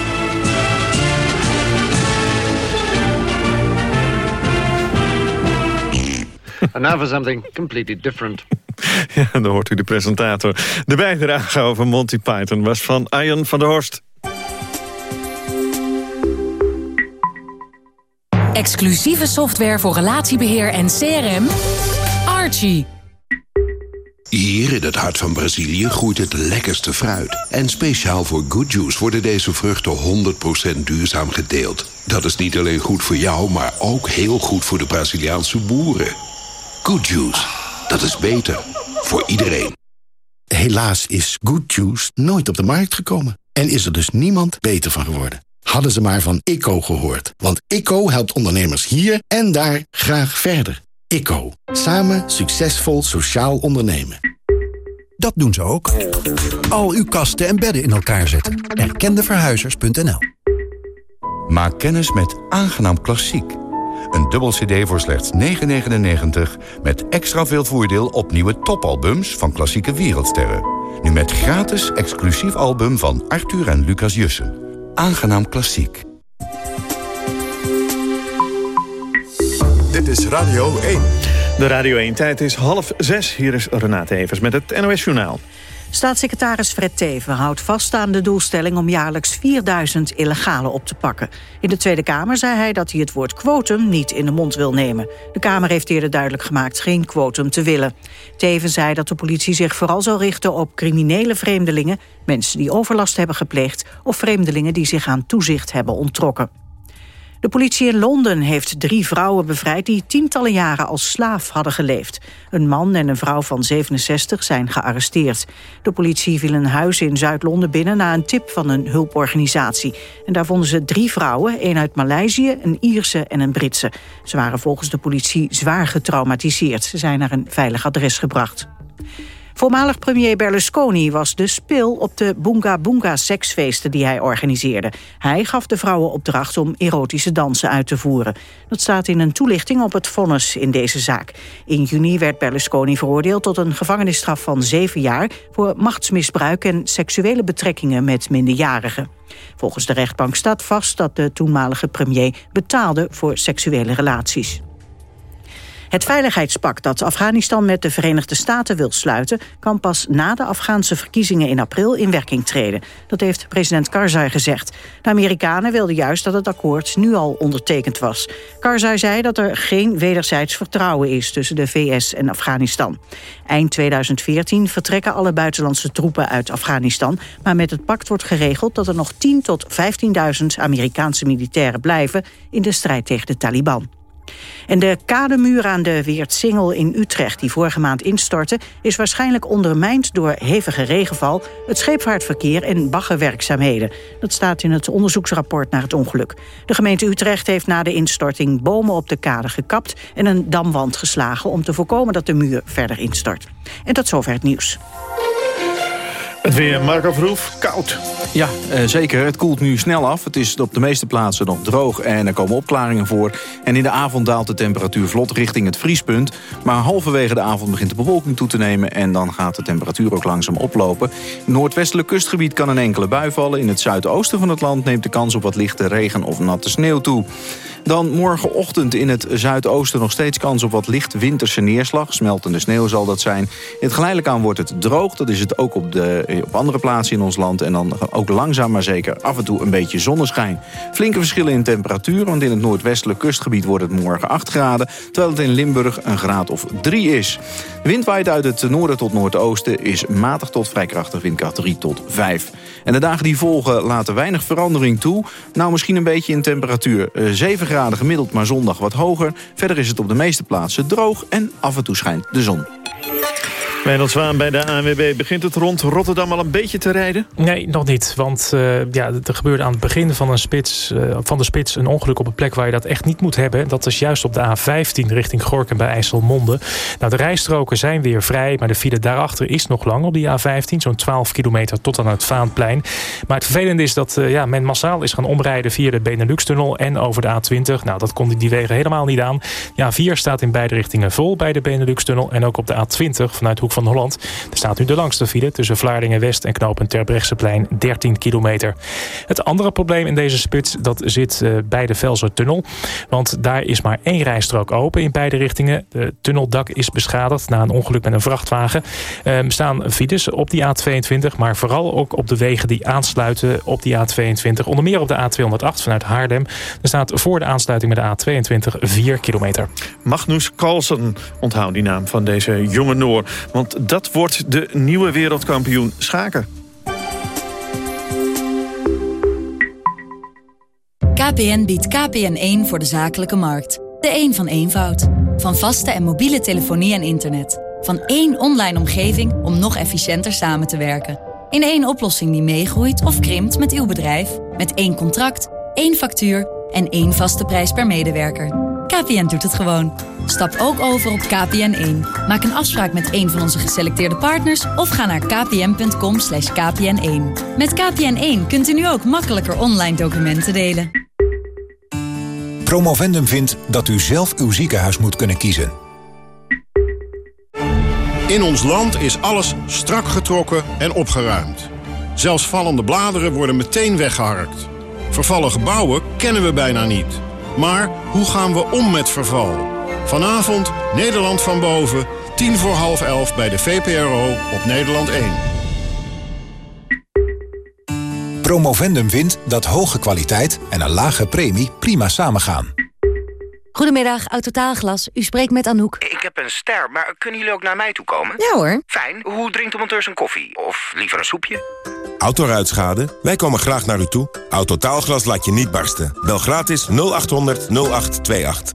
And now for something completely different. Ja, dan hoort u de presentator. De bijdrage over Monty Python was van Arjen van der Horst. Exclusieve software voor relatiebeheer en CRM. Archie. Hier in het hart van Brazilië groeit het lekkerste fruit. En speciaal voor Good Juice worden deze vruchten 100% duurzaam gedeeld. Dat is niet alleen goed voor jou, maar ook heel goed voor de Braziliaanse boeren. Good Juice, dat is beter voor iedereen. Helaas is Good Juice nooit op de markt gekomen. En is er dus niemand beter van geworden. Hadden ze maar van ICO gehoord. Want ICO helpt ondernemers hier en daar graag verder. ICO. Samen succesvol sociaal ondernemen. Dat doen ze ook. Al uw kasten en bedden in elkaar zetten. Erkendeverhuizers.nl Maak kennis met Aangenaam Klassiek. Een dubbel cd voor slechts 9,99... met extra veel voordeel op nieuwe topalbums van klassieke wereldsterren. Nu met gratis exclusief album van Arthur en Lucas Jussen. Aangenaam Klassiek. Dit is Radio 1. De Radio 1-tijd is half zes. Hier is Renate Evers met het NOS Journaal. Staatssecretaris Fred Teven houdt vast aan de doelstelling... om jaarlijks 4000 illegalen op te pakken. In de Tweede Kamer zei hij dat hij het woord quotum niet in de mond wil nemen. De Kamer heeft eerder duidelijk gemaakt geen quotum te willen. Teven zei dat de politie zich vooral zal richten op criminele vreemdelingen... mensen die overlast hebben gepleegd... of vreemdelingen die zich aan toezicht hebben onttrokken. De politie in Londen heeft drie vrouwen bevrijd... die tientallen jaren als slaaf hadden geleefd. Een man en een vrouw van 67 zijn gearresteerd. De politie viel een huis in Zuid-Londen binnen... na een tip van een hulporganisatie. En daar vonden ze drie vrouwen, één uit Maleisië... een Ierse en een Britse. Ze waren volgens de politie zwaar getraumatiseerd. Ze zijn naar een veilig adres gebracht. Voormalig premier Berlusconi was de spil op de Boonga Boonga seksfeesten die hij organiseerde. Hij gaf de vrouwen opdracht om erotische dansen uit te voeren. Dat staat in een toelichting op het vonnis in deze zaak. In juni werd Berlusconi veroordeeld tot een gevangenisstraf van zeven jaar... voor machtsmisbruik en seksuele betrekkingen met minderjarigen. Volgens de rechtbank staat vast dat de toenmalige premier betaalde voor seksuele relaties. Het veiligheidspact dat Afghanistan met de Verenigde Staten wil sluiten... kan pas na de Afghaanse verkiezingen in april in werking treden. Dat heeft president Karzai gezegd. De Amerikanen wilden juist dat het akkoord nu al ondertekend was. Karzai zei dat er geen wederzijds vertrouwen is... tussen de VS en Afghanistan. Eind 2014 vertrekken alle buitenlandse troepen uit Afghanistan... maar met het pact wordt geregeld dat er nog 10 tot 15.000 Amerikaanse militairen blijven... in de strijd tegen de Taliban. En de kademuur aan de Weertsingel in Utrecht, die vorige maand instortte... is waarschijnlijk ondermijnd door hevige regenval... het scheepvaartverkeer en baggerwerkzaamheden. Dat staat in het onderzoeksrapport naar het ongeluk. De gemeente Utrecht heeft na de instorting bomen op de kade gekapt... en een damwand geslagen om te voorkomen dat de muur verder instort. En tot zover het nieuws. Het weer, Marco Verhoef, koud. Ja, eh, zeker. Het koelt nu snel af. Het is op de meeste plaatsen nog droog en er komen opklaringen voor. En in de avond daalt de temperatuur vlot richting het vriespunt. Maar halverwege de avond begint de bewolking toe te nemen... en dan gaat de temperatuur ook langzaam oplopen. Noordwestelijk kustgebied kan een enkele bui vallen. In het zuidoosten van het land neemt de kans op wat lichte regen of natte sneeuw toe. Dan morgenochtend in het zuidoosten nog steeds kans op wat licht winterse neerslag. Smeltende sneeuw zal dat zijn. In het geleidelijk aan wordt het droog. Dat is het ook op, de, op andere plaatsen in ons land. En dan ook langzaam maar zeker af en toe een beetje zonneschijn. Flinke verschillen in temperatuur. Want in het noordwestelijk kustgebied wordt het morgen 8 graden. Terwijl het in Limburg een graad of 3 is. Wind waait uit het noorden tot noordoosten. Is matig tot vrij krachtig windkracht 3 tot 5. En de dagen die volgen laten weinig verandering toe. Nou misschien een beetje in temperatuur. 7 graden gemiddeld, maar zondag wat hoger. Verder is het op de meeste plaatsen droog en af en toe schijnt de zon. Wijnald bij de ANWB. Begint het rond Rotterdam al een beetje te rijden? Nee, nog niet. Want uh, ja, er gebeurde aan het begin van, een spits, uh, van de spits een ongeluk op een plek waar je dat echt niet moet hebben. Dat is juist op de A15 richting Gorkum bij IJsselmonde. Nou, de rijstroken zijn weer vrij, maar de file daarachter is nog lang op die A15. Zo'n 12 kilometer tot aan het Vaanplein. Maar het vervelende is dat uh, ja, men massaal is gaan omrijden via de Benelux-tunnel en over de A20. Nou, dat kon die wegen helemaal niet aan. Ja, 4 staat in beide richtingen vol bij de Benelux-tunnel en ook op de A20 vanuit Hoek van Holland. Er staat nu de langste file tussen Vlaardingen-West en knooppunt Terbrechtseplein 13 kilometer. Het andere probleem in deze spits dat zit uh, bij de Velsertunnel. Want daar is maar één rijstrook open in beide richtingen. De tunneldak is beschadigd na een ongeluk met een vrachtwagen. Er uh, staan files op die A22, maar vooral ook op de wegen die aansluiten op die A22. Onder meer op de A208 vanuit Haarlem. Er staat voor de aansluiting met de A22 4 kilometer. Magnus Carlsen, onthoud die naam van deze jonge Noor. Want dat wordt de nieuwe wereldkampioen schaken. KPN biedt KPN1 voor de zakelijke markt. De een van eenvoud. Van vaste en mobiele telefonie en internet. Van één online omgeving om nog efficiënter samen te werken. In één oplossing die meegroeit of krimpt met uw bedrijf. Met één contract, één factuur en één vaste prijs per medewerker. KPN doet het gewoon. Stap ook over op KPN1. Maak een afspraak met een van onze geselecteerde partners... of ga naar kpn.com kpn1. Met KPN1 kunt u nu ook makkelijker online documenten delen. Promovendum vindt dat u zelf uw ziekenhuis moet kunnen kiezen. In ons land is alles strak getrokken en opgeruimd. Zelfs vallende bladeren worden meteen weggeharkt. Vervallen gebouwen kennen we bijna niet... Maar hoe gaan we om met verval? Vanavond Nederland van boven, tien voor half elf bij de VPRO op Nederland 1. Promovendum vindt dat hoge kwaliteit en een lage premie prima samengaan. Goedemiddag, Autotaalglas. U spreekt met Anouk. Ik heb een ster, maar kunnen jullie ook naar mij toe komen? Ja hoor. Fijn. Hoe drinkt de monteur zijn koffie? Of liever een soepje? Autoruitschade? Wij komen graag naar u toe. Autotaalglas laat je niet barsten. Bel gratis 0800 0828.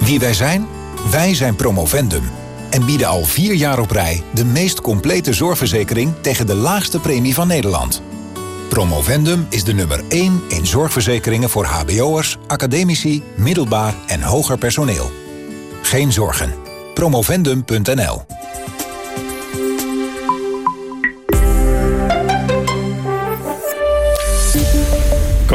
Wie wij zijn? Wij zijn Promovendum. En bieden al vier jaar op rij de meest complete zorgverzekering tegen de laagste premie van Nederland. Promovendum is de nummer 1 in zorgverzekeringen voor hbo'ers, academici, middelbaar en hoger personeel. Geen zorgen. Promovendum.nl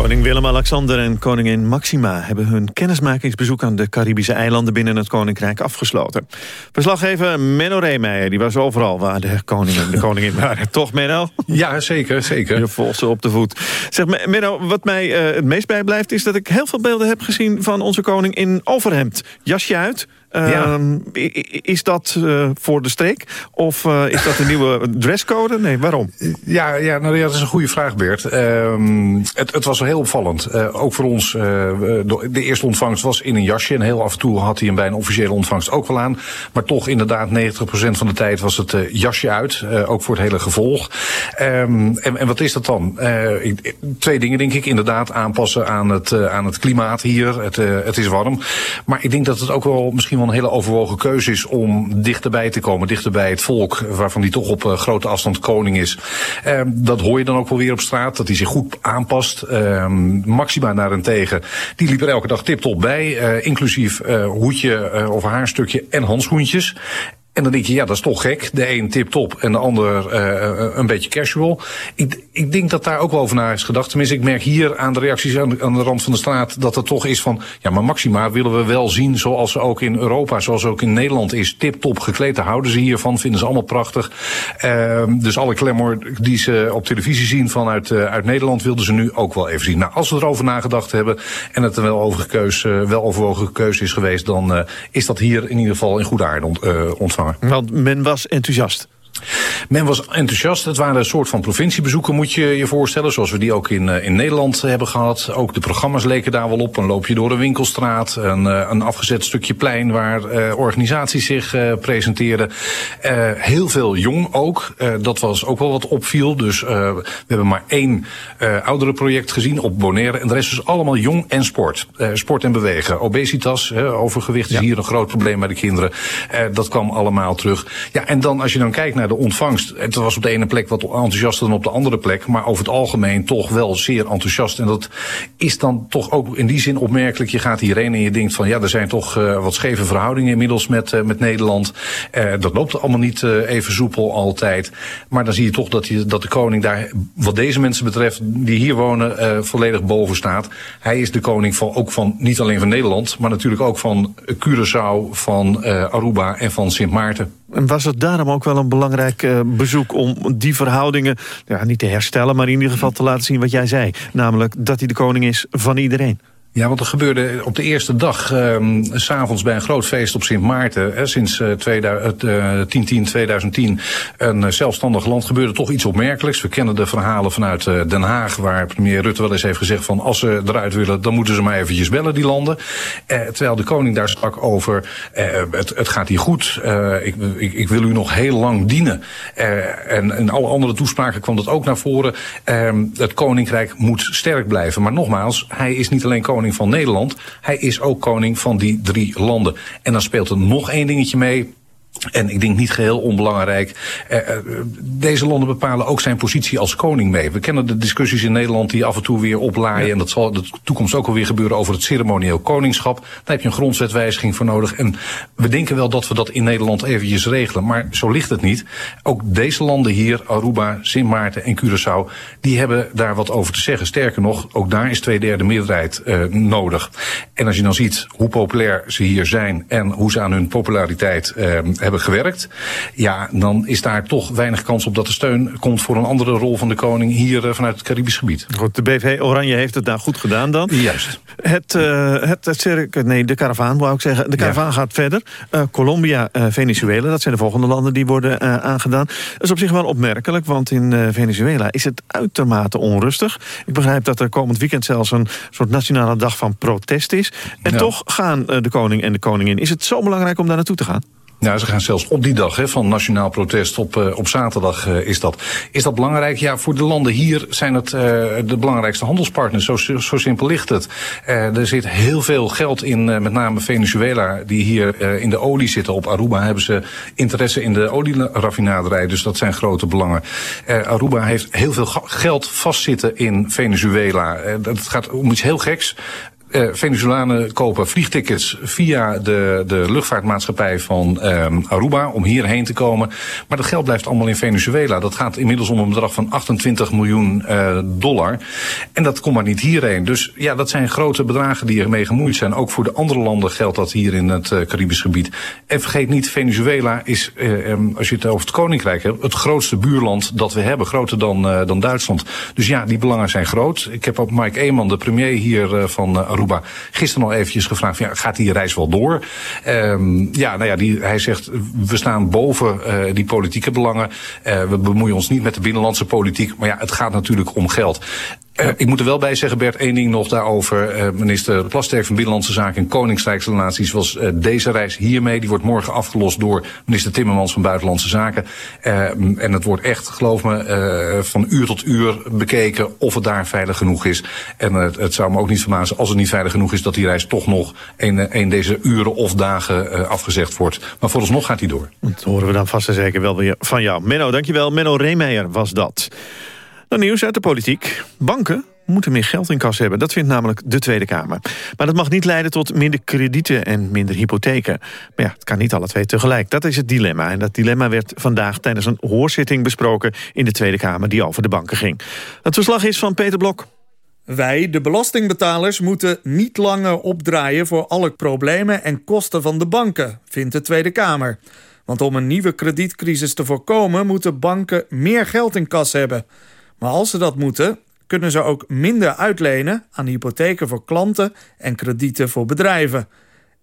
Koning Willem-Alexander en koningin Maxima hebben hun kennismakingsbezoek aan de Caribische eilanden binnen het Koninkrijk afgesloten. Verslaggever Menno Reemeijer, die was overal waar de koning en de koningin waren. Toch Menno? Ja, zeker, zeker. Je volgt ze op de voet. Zeg, Menno, wat mij uh, het meest bijblijft is dat ik heel veel beelden heb gezien van onze koning in overhemd. Jasje uit, ja. Uh, is dat uh, voor de streek? Of uh, is dat een nieuwe dresscode? Nee, waarom? Ja, ja, nou ja, dat is een goede vraag, Bert. Uh, het, het was heel opvallend. Uh, ook voor ons, de eerste ontvangst was in een jasje. En heel af en toe had hij hem bij een officiële ontvangst ook wel aan. Maar toch inderdaad, 90% van de tijd was het jasje uit. ook voor het hele gevolg. Ehm, en, en wat is dat dan? Ik, twee dingen, denk ik. Inderdaad, aanpassen aan het, aan het klimaat hier. Het, het is warm. Maar ik denk dat het ook wel misschien een hele overwogen keuze is om dichterbij te komen, dichter bij het volk, waarvan hij toch op uh, grote afstand koning is. Uh, dat hoor je dan ook wel weer op straat, dat hij zich goed aanpast. Uh, Maxima daarentegen, die liep er elke dag tiptop bij, uh, inclusief hoedje of haarstukje en handschoentjes. En dan denk je, ja, dat is toch gek. De een tip top en de ander uh, een beetje casual. Ik, ik denk dat daar ook wel over na is gedacht. Tenminste, ik merk hier aan de reacties aan, aan de rand van de straat... dat het toch is van, ja, maar Maxima willen we wel zien... zoals ze ook in Europa, zoals ook in Nederland is. Tip top gekleed, daar houden ze hiervan, vinden ze allemaal prachtig. Uh, dus alle glamour die ze op televisie zien vanuit uh, uit Nederland... wilden ze nu ook wel even zien. Nou, als we erover nagedacht hebben... en het een wel, uh, wel overwogen keuze is geweest... dan is dat hier in ieder geval in goede aarde ont, ontvangen. Want men was enthousiast. Men was enthousiast. Het waren een soort van provinciebezoeken, moet je je voorstellen. Zoals we die ook in, in Nederland hebben gehad. Ook de programma's leken daar wel op. Dan loop je door een winkelstraat. Een, een afgezet stukje plein waar uh, organisaties zich uh, presenteerden. Uh, heel veel jong ook. dat was ook wel wat opviel. Dus we hebben maar één oudere project gezien op Bonaire. En de rest is allemaal jong en sport. sport en bewegen. Obesitas, overgewicht is ja. hier een groot probleem bij de kinderen. dat kwam allemaal terug. Ja, en dan als je dan kijkt naar de ontvangst. Het was op de ene plek wat enthousiaster dan op de andere plek. Maar over het algemeen toch wel zeer enthousiast. En dat is dan toch ook in die zin opmerkelijk. Je gaat hierheen en je denkt van ja, er zijn toch uh, wat scheve verhoudingen inmiddels met, uh, met Nederland. Uh, dat loopt allemaal niet even soepel altijd. Maar dan zie je toch dat, je, dat de koning daar, wat deze mensen betreft, die hier wonen, volledig boven staat. Hij is de koning van, ook van, niet alleen van Nederland, maar natuurlijk ook van Curaçao, van Aruba en van Sint Maarten. En was het daarom ook wel een belangrijk uh, bezoek om die verhoudingen ja, niet te herstellen, maar in ieder geval te laten zien wat jij zei. Namelijk dat hij de koning is van iedereen. Ja, want er gebeurde op de eerste dag, um, s'avonds bij een groot feest op Sint Maarten, hè, sinds uh, 2010, 2010, een uh, zelfstandig land, gebeurde toch iets opmerkelijks. We kennen de verhalen vanuit uh, Den Haag, waar premier Rutte wel eens heeft gezegd van als ze eruit willen, dan moeten ze maar eventjes bellen, die landen. Uh, terwijl de koning daar sprak over, het, het gaat hier goed, ik, ik, ik wil u nog heel lang dienen. En in alle andere toespraken kwam dat ook naar voren. Uh, het koninkrijk moet sterk blijven. Maar nogmaals, hij is niet alleen koning koning van Nederland. Hij is ook koning van die drie landen. En dan speelt er nog één dingetje mee. En ik denk niet geheel onbelangrijk. Uh, deze landen bepalen ook zijn positie als koning mee. We kennen de discussies in Nederland die af en toe weer oplaaien. Ja. En dat zal de toekomst ook alweer gebeuren over het ceremonieel koningschap. Daar heb je een grondwetwijziging voor nodig. En we denken wel dat we dat in Nederland eventjes regelen. Maar zo ligt het niet. Ook deze landen hier, Aruba, Sint Maarten en Curaçao... die hebben daar wat over te zeggen. Sterker nog, ook daar is twee derde meerderheid uh, nodig. En als je dan ziet hoe populair ze hier zijn... en hoe ze aan hun populariteit hebben gewerkt. Ja, dan is daar toch weinig kans op dat de steun komt voor een andere rol van de koning hier uh, vanuit het Caribisch gebied. Goed, de BV Oranje heeft het daar goed gedaan dan. Juist. Het, uh, het, het circuit, nee, de karavaan wou ik zeggen. De karavaan ja. gaat verder. Uh, Colombia, Venezuela, dat zijn de volgende landen die worden aangedaan. Dat is op zich wel opmerkelijk, want in Venezuela is het uitermate onrustig. Ik begrijp dat er komend weekend zelfs een soort nationale dag van protest is. En ja. toch gaan de koning en de koningin. Is het zo belangrijk om daar naartoe te gaan? Ja, ze gaan zelfs op die dag hè, van nationaal protest op, uh, op zaterdag uh, is dat. Is dat belangrijk? Ja, voor de landen hier zijn het uh, de belangrijkste handelspartners. Zo, zo simpel ligt het. er zit heel veel geld in, met name Venezuela, die hier in de olie zitten. Op Aruba hebben ze interesse in de olieraffinaderij, dus dat zijn grote belangen. Aruba heeft heel veel geld vastzitten in Venezuela. het gaat om iets heel geks. Uh, Venezolanen kopen vliegtickets via de, de luchtvaartmaatschappij van um, Aruba om hierheen te komen. Maar dat geld blijft allemaal in Venezuela. Dat gaat inmiddels om een bedrag van 28 miljoen uh, dollar. En dat komt maar niet hierheen. Dus ja, dat zijn grote bedragen die ermee gemoeid zijn. Ook voor de andere landen geldt dat hier in het uh, Caribisch gebied. En vergeet niet, Venezuela is, um, als je het over het Koninkrijk hebt, het grootste buurland dat we hebben. Groter dan, dan Duitsland. Dus ja, die belangen zijn groot. Ik heb ook Mike Eeman, de premier hier van Aruba Aruba gisteren al eventjes gevraagd: ja, gaat die reis wel door? Um, ja, nou ja, die, hij zegt: we staan boven uh, die politieke belangen. Uh, we bemoeien ons niet met de binnenlandse politiek. Maar ja, het gaat natuurlijk om geld. Uh, ik moet er wel bij zeggen, Bert, één ding nog daarover. Uh, minister Plasterk van Binnenlandse Zaken en Koningsrijksrelaties was uh, deze reis hiermee. Die wordt morgen afgelost door minister Timmermans van Buitenlandse Zaken. en het wordt echt, geloof me, van uur tot uur bekeken of het daar veilig genoeg is. En het zou me ook niet verbazen als het niet veilig genoeg is dat die reis toch nog een, een deze uren of dagen afgezegd wordt. Maar vooralsnog gaat die door. Dat horen we dan vast en zeker wel weer van jou. Menno, dankjewel. Menno Reemeijer was dat. Dan nieuws uit de politiek. Banken moeten meer geld in kas hebben. Dat vindt namelijk de Tweede Kamer. Maar dat mag niet leiden tot minder kredieten en minder hypotheken. Maar ja, het kan niet alle twee tegelijk. Dat is het dilemma. En dat dilemma werd vandaag tijdens een hoorzitting besproken... in de Tweede Kamer die over de banken ging. Het verslag is van Peter Blok. Wij, de belastingbetalers, moeten niet langer opdraaien... voor alle problemen en kosten van de banken, vindt de Tweede Kamer. Want om een nieuwe kredietcrisis te voorkomen... moeten banken meer geld in kas hebben... Maar als ze dat moeten, kunnen ze ook minder uitlenen aan hypotheken voor klanten en kredieten voor bedrijven.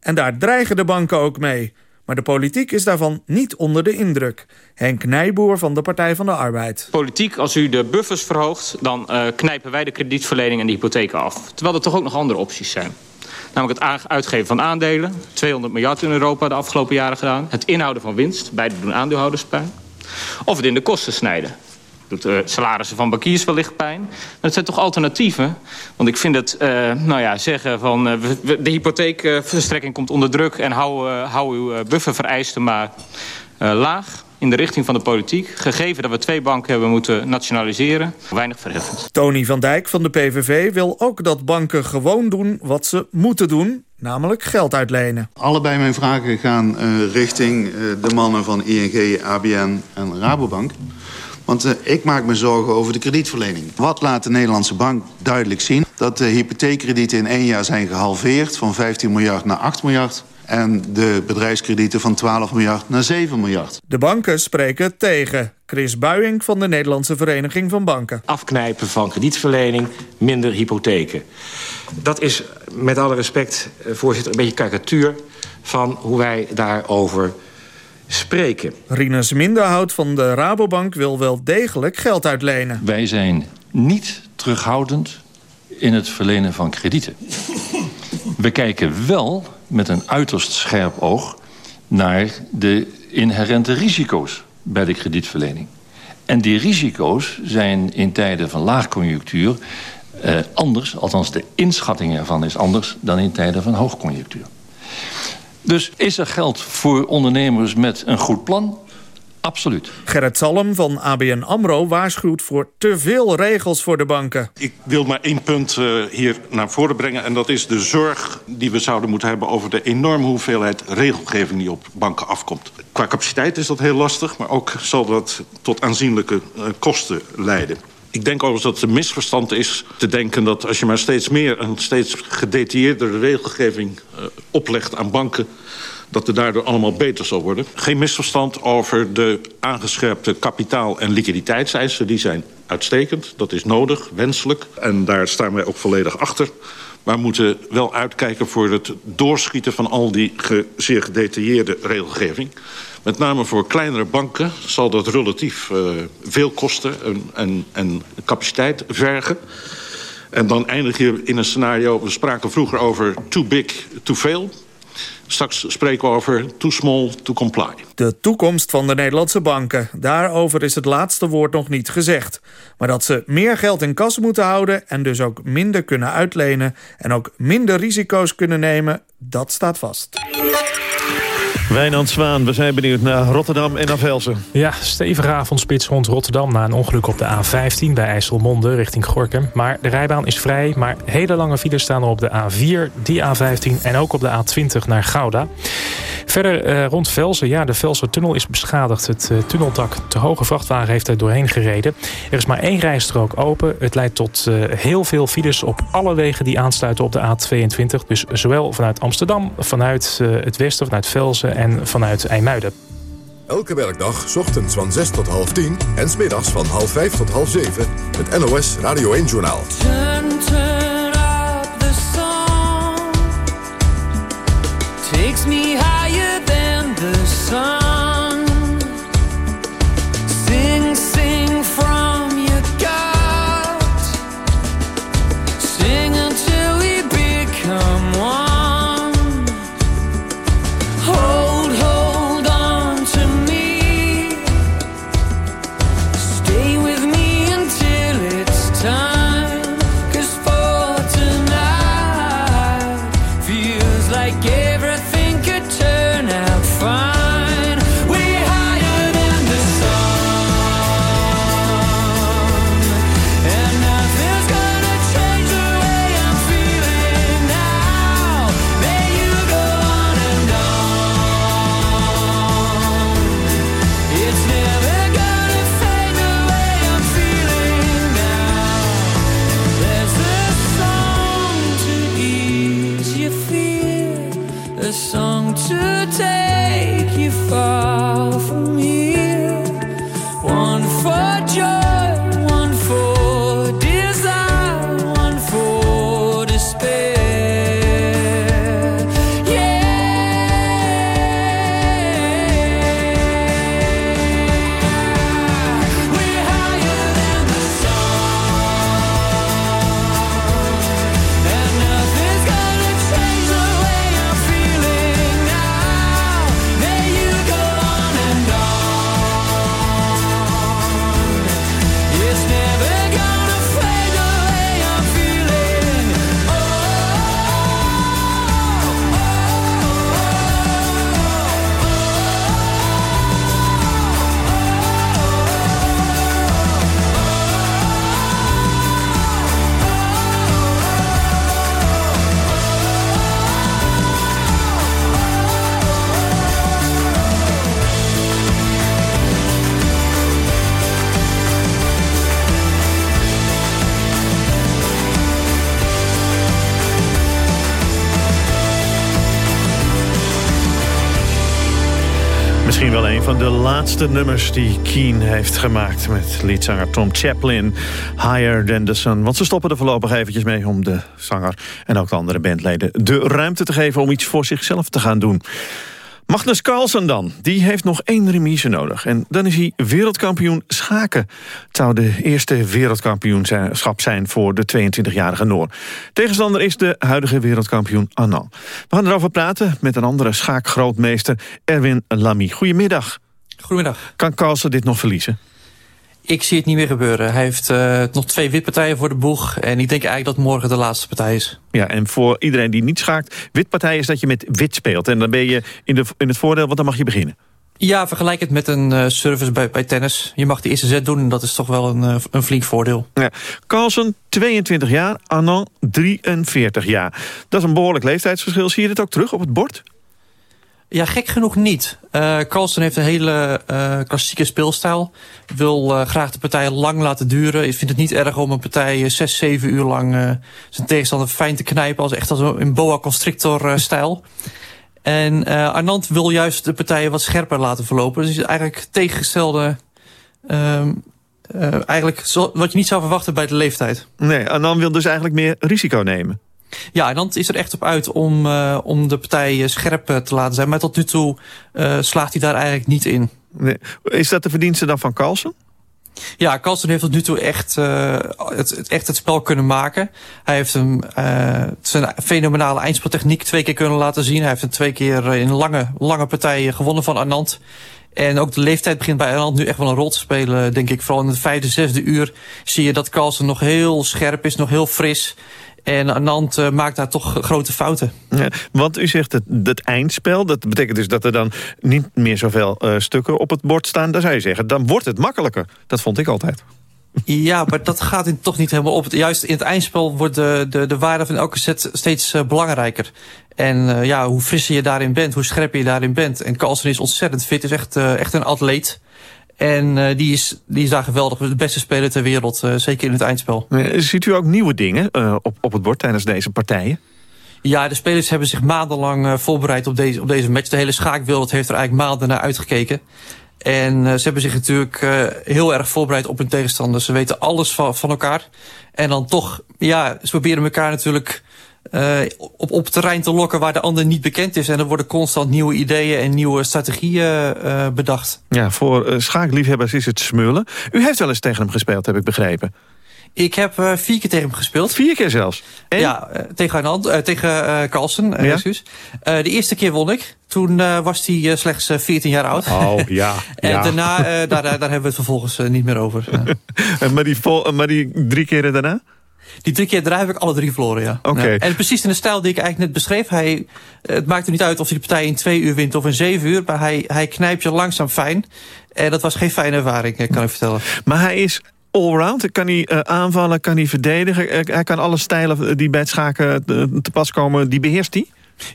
En daar dreigen de banken ook mee. Maar de politiek is daarvan niet onder de indruk. Henk Nijboer van de Partij van de Arbeid. Politiek, als u de buffers verhoogt... dan uh, knijpen wij de kredietverlening en de hypotheken af. Terwijl er toch ook nog andere opties zijn. Namelijk het uitgeven van aandelen. 200 miljard in Europa de afgelopen jaren gedaan. Het inhouden van winst. Beide doen aandeelhouders pijn. Of het in de kosten snijden doet de salarissen van bankiers wellicht pijn. Maar het zijn toch alternatieven? Want ik vind het, uh, nou ja, zeggen van... Uh, de hypotheekverstrekking komt onder druk... en hou, uh, hou uw buffervereisten maar laag in de richting van de politiek. Gegeven dat we twee banken hebben moeten nationaliseren. Weinig verheffend. Tony van Dijk van de PVV wil ook dat banken gewoon doen wat ze moeten doen. Namelijk geld uitlenen. Allebei mijn vragen gaan richting de mannen van ING, ABN en Rabobank. Want uh, ik maak me zorgen over de kredietverlening. Wat laat de Nederlandse bank duidelijk zien? Dat de hypotheekkredieten in één jaar zijn gehalveerd... van 15 miljard naar 8 miljard en de bedrijfskredieten van 12 miljard naar 7 miljard. De banken spreken tegen. Chris Buijing van de Nederlandse Vereniging van Banken. Afknijpen van kredietverlening, minder hypotheken. Dat is met alle respect, eh, voorzitter, een beetje karikatuur... van hoe wij daarover spreken. Rinus Minderhout van de Rabobank wil wel degelijk geld uitlenen. Wij zijn niet terughoudend in het verlenen van kredieten. We kijken wel met een uiterst scherp oog naar de inherente risico's bij de kredietverlening. En die risico's zijn in tijden van laagconjunctuur eh, anders, althans de inschatting ervan is anders dan in tijden van hoogconjunctuur. Dus is er geld voor ondernemers met een goed plan? Absoluut. Gerrit Salm van ABN AMRO waarschuwt voor te veel regels voor de banken. Ik wil maar één punt uh, hier naar voren brengen... en dat is de zorg die we zouden moeten hebben... over de enorme hoeveelheid regelgeving die op banken afkomt. Qua capaciteit is dat heel lastig... maar ook zal dat tot aanzienlijke uh, kosten leiden. Ik denk overigens dat het een misverstand is te denken dat als je maar steeds meer... en steeds gedetailleerdere regelgeving uh, oplegt aan banken dat het daardoor allemaal beter zal worden. Geen misverstand over de aangescherpte kapitaal- en liquiditeitseisen. Die zijn uitstekend, dat is nodig, wenselijk. En daar staan wij ook volledig achter. Maar we moeten wel uitkijken voor het doorschieten van al die zeer gedetailleerde regelgeving. Met name voor kleinere banken zal dat relatief uh, veel kosten en, en, en capaciteit vergen. En dan eindig je in een scenario, we spraken vroeger over too big to fail. Straks spreken we over too small to comply. De toekomst van de Nederlandse banken. Daarover is het laatste woord nog niet gezegd. Maar dat ze meer geld in kas moeten houden... en dus ook minder kunnen uitlenen... en ook minder risico's kunnen nemen, dat staat vast. Wijnand Zwaan, we zijn benieuwd naar Rotterdam en naar Velsen. Ja, stevige avondspits rond Rotterdam na een ongeluk op de A15 bij IJsselmonde richting Gorkum. Maar de rijbaan is vrij, maar hele lange files staan er op de A4, die A15 en ook op de A20 naar Gouda. Verder eh, rond Velsen, ja, de Velsen-tunnel is beschadigd. Het uh, tunneldak, te hoge vrachtwagen heeft er doorheen gereden. Er is maar één rijstrook open. Het leidt tot uh, heel veel files op alle wegen die aansluiten op de A22. Dus zowel vanuit Amsterdam, vanuit het westen, vanuit Velsen en vanuit IJmuiden. Elke werkdag, ochtends van 6 tot half 10 en smiddags van half 5 tot half 7... het NOS Radio 1-journaal. Turn, turn up the song. Takes me higher than the sun. Laatste nummers die Keen heeft gemaakt... met liedzanger Tom Chaplin, Higher Than The Sun. Want ze stoppen er voorlopig eventjes mee om de zanger... en ook de andere bandleden de ruimte te geven om iets voor zichzelf te gaan doen. Magnus Carlsen dan, die heeft nog één remise nodig. En dan is hij wereldkampioen schaken. Het zou de eerste wereldkampioenschap zijn voor de 22-jarige Noor. Tegenstander is de huidige wereldkampioen Annan. We gaan erover praten met een andere schaakgrootmeester Erwin Lamy. Goedemiddag. Goedemiddag. Kan Carlsen dit nog verliezen? Ik zie het niet meer gebeuren. Hij heeft uh, nog twee witpartijen voor de boeg. En ik denk eigenlijk dat morgen de laatste partij is. Ja, en voor iedereen die niet schaakt... witpartij is dat je met wit speelt. En dan ben je in, de, in het voordeel, want dan mag je beginnen. Ja, vergelijk het met een uh, service bij, bij tennis. Je mag de eerste set doen en dat is toch wel een, uh, een flink voordeel. Ja. Carlsen, 22 jaar. Anand, 43 jaar. Dat is een behoorlijk leeftijdsverschil. Zie je dat ook terug op het bord? Ja, gek genoeg niet. Uh, Carlsen heeft een hele uh, klassieke speelstijl. Wil uh, graag de partij lang laten duren. Ik vind het niet erg om een partij 6, 7 uur lang zijn tegenstander fijn te knijpen. Als echt als een boa constrictor stijl. En Arnand wil juist de partijen wat scherper laten verlopen. Dus is eigenlijk tegengestelde... ehm, eigenlijk wat je niet zou verwachten bij de leeftijd. Nee, Arnand wil dus eigenlijk meer risico nemen. Ja, en dan is er echt op uit om, uh, om de partij scherp uh, te laten zijn. Maar tot nu toe uh, slaagt hij daar eigenlijk niet in. Nee. Is dat de verdienste dan van Carlsen? Ja, Carlsen heeft tot nu toe echt, het, het, echt het spel kunnen maken. Hij heeft hem zijn fenomenale eindspeltechniek twee keer kunnen laten zien. Hij heeft hem twee keer in lange, lange partijen gewonnen van Anand. En ook de leeftijd begint bij Arnold nu echt wel een rol te spelen, denk ik. Vooral in het vijfde, zesde uur zie je dat Carlsen nog heel scherp is, nog heel fris. En Anand uh, maakt daar toch grote fouten. Ja, want u zegt het, het eindspel, dat betekent dus dat er dan niet meer zoveel uh, stukken op het bord staan. Dan zou je zeggen, dan wordt het makkelijker. Dat vond ik altijd. Ja, maar dat gaat in, toch niet helemaal op. Juist in het eindspel wordt de, de, de waarde van elke set steeds uh, belangrijker. En uh, ja, hoe frisser je daarin bent, hoe scherper je daarin bent. En Carlsen is ontzettend fit, is echt, uh, echt een atleet. En uh, die, is, die is daar geweldig. De beste speler ter wereld, uh, zeker in het eindspel. Ziet u ook nieuwe dingen uh, op, op het bord tijdens deze partijen? Ja, de spelers hebben zich maandenlang voorbereid op deze, op deze match. De hele schaakwereld heeft er eigenlijk maanden naar uitgekeken. En ze hebben zich natuurlijk heel erg voorbereid op hun tegenstander. Ze weten alles van, van elkaar. En dan toch, ja, ze proberen elkaar natuurlijk uh, op, op terrein te lokken waar de ander niet bekend is. En er worden constant nieuwe ideeën en nieuwe strategieën uh, bedacht. Ja, voor uh, schaakliefhebbers is het smullen. U heeft wel eens tegen hem gespeeld, heb ik begrepen. Ik heb vier keer tegen hem gespeeld. Vier keer zelfs? En? Ja, tegen, uh, tegen Carlsen. Ja? Excuus. de eerste keer won ik. Toen was hij slechts 14 jaar oud. Oh, ja. en ja. daarna, daar, daar hebben we het vervolgens niet meer over. maar, die vol, maar die drie keren daarna? Die drie keer daarna heb ik alle drie verloren, ja. Oké. Okay. Ja. En precies in de stijl die ik eigenlijk net beschreef. Hij, het maakt er niet uit of hij de partij in twee uur wint of in zeven uur. Maar hij, hij knijpt je langzaam fijn. En dat was geen fijne ervaring, kan ik vertellen. Maar hij is allround. Kan hij uh, aanvallen, kan hij verdedigen. Hij kan alle stijlen die bij het schaken te pas komen, die beheerst hij?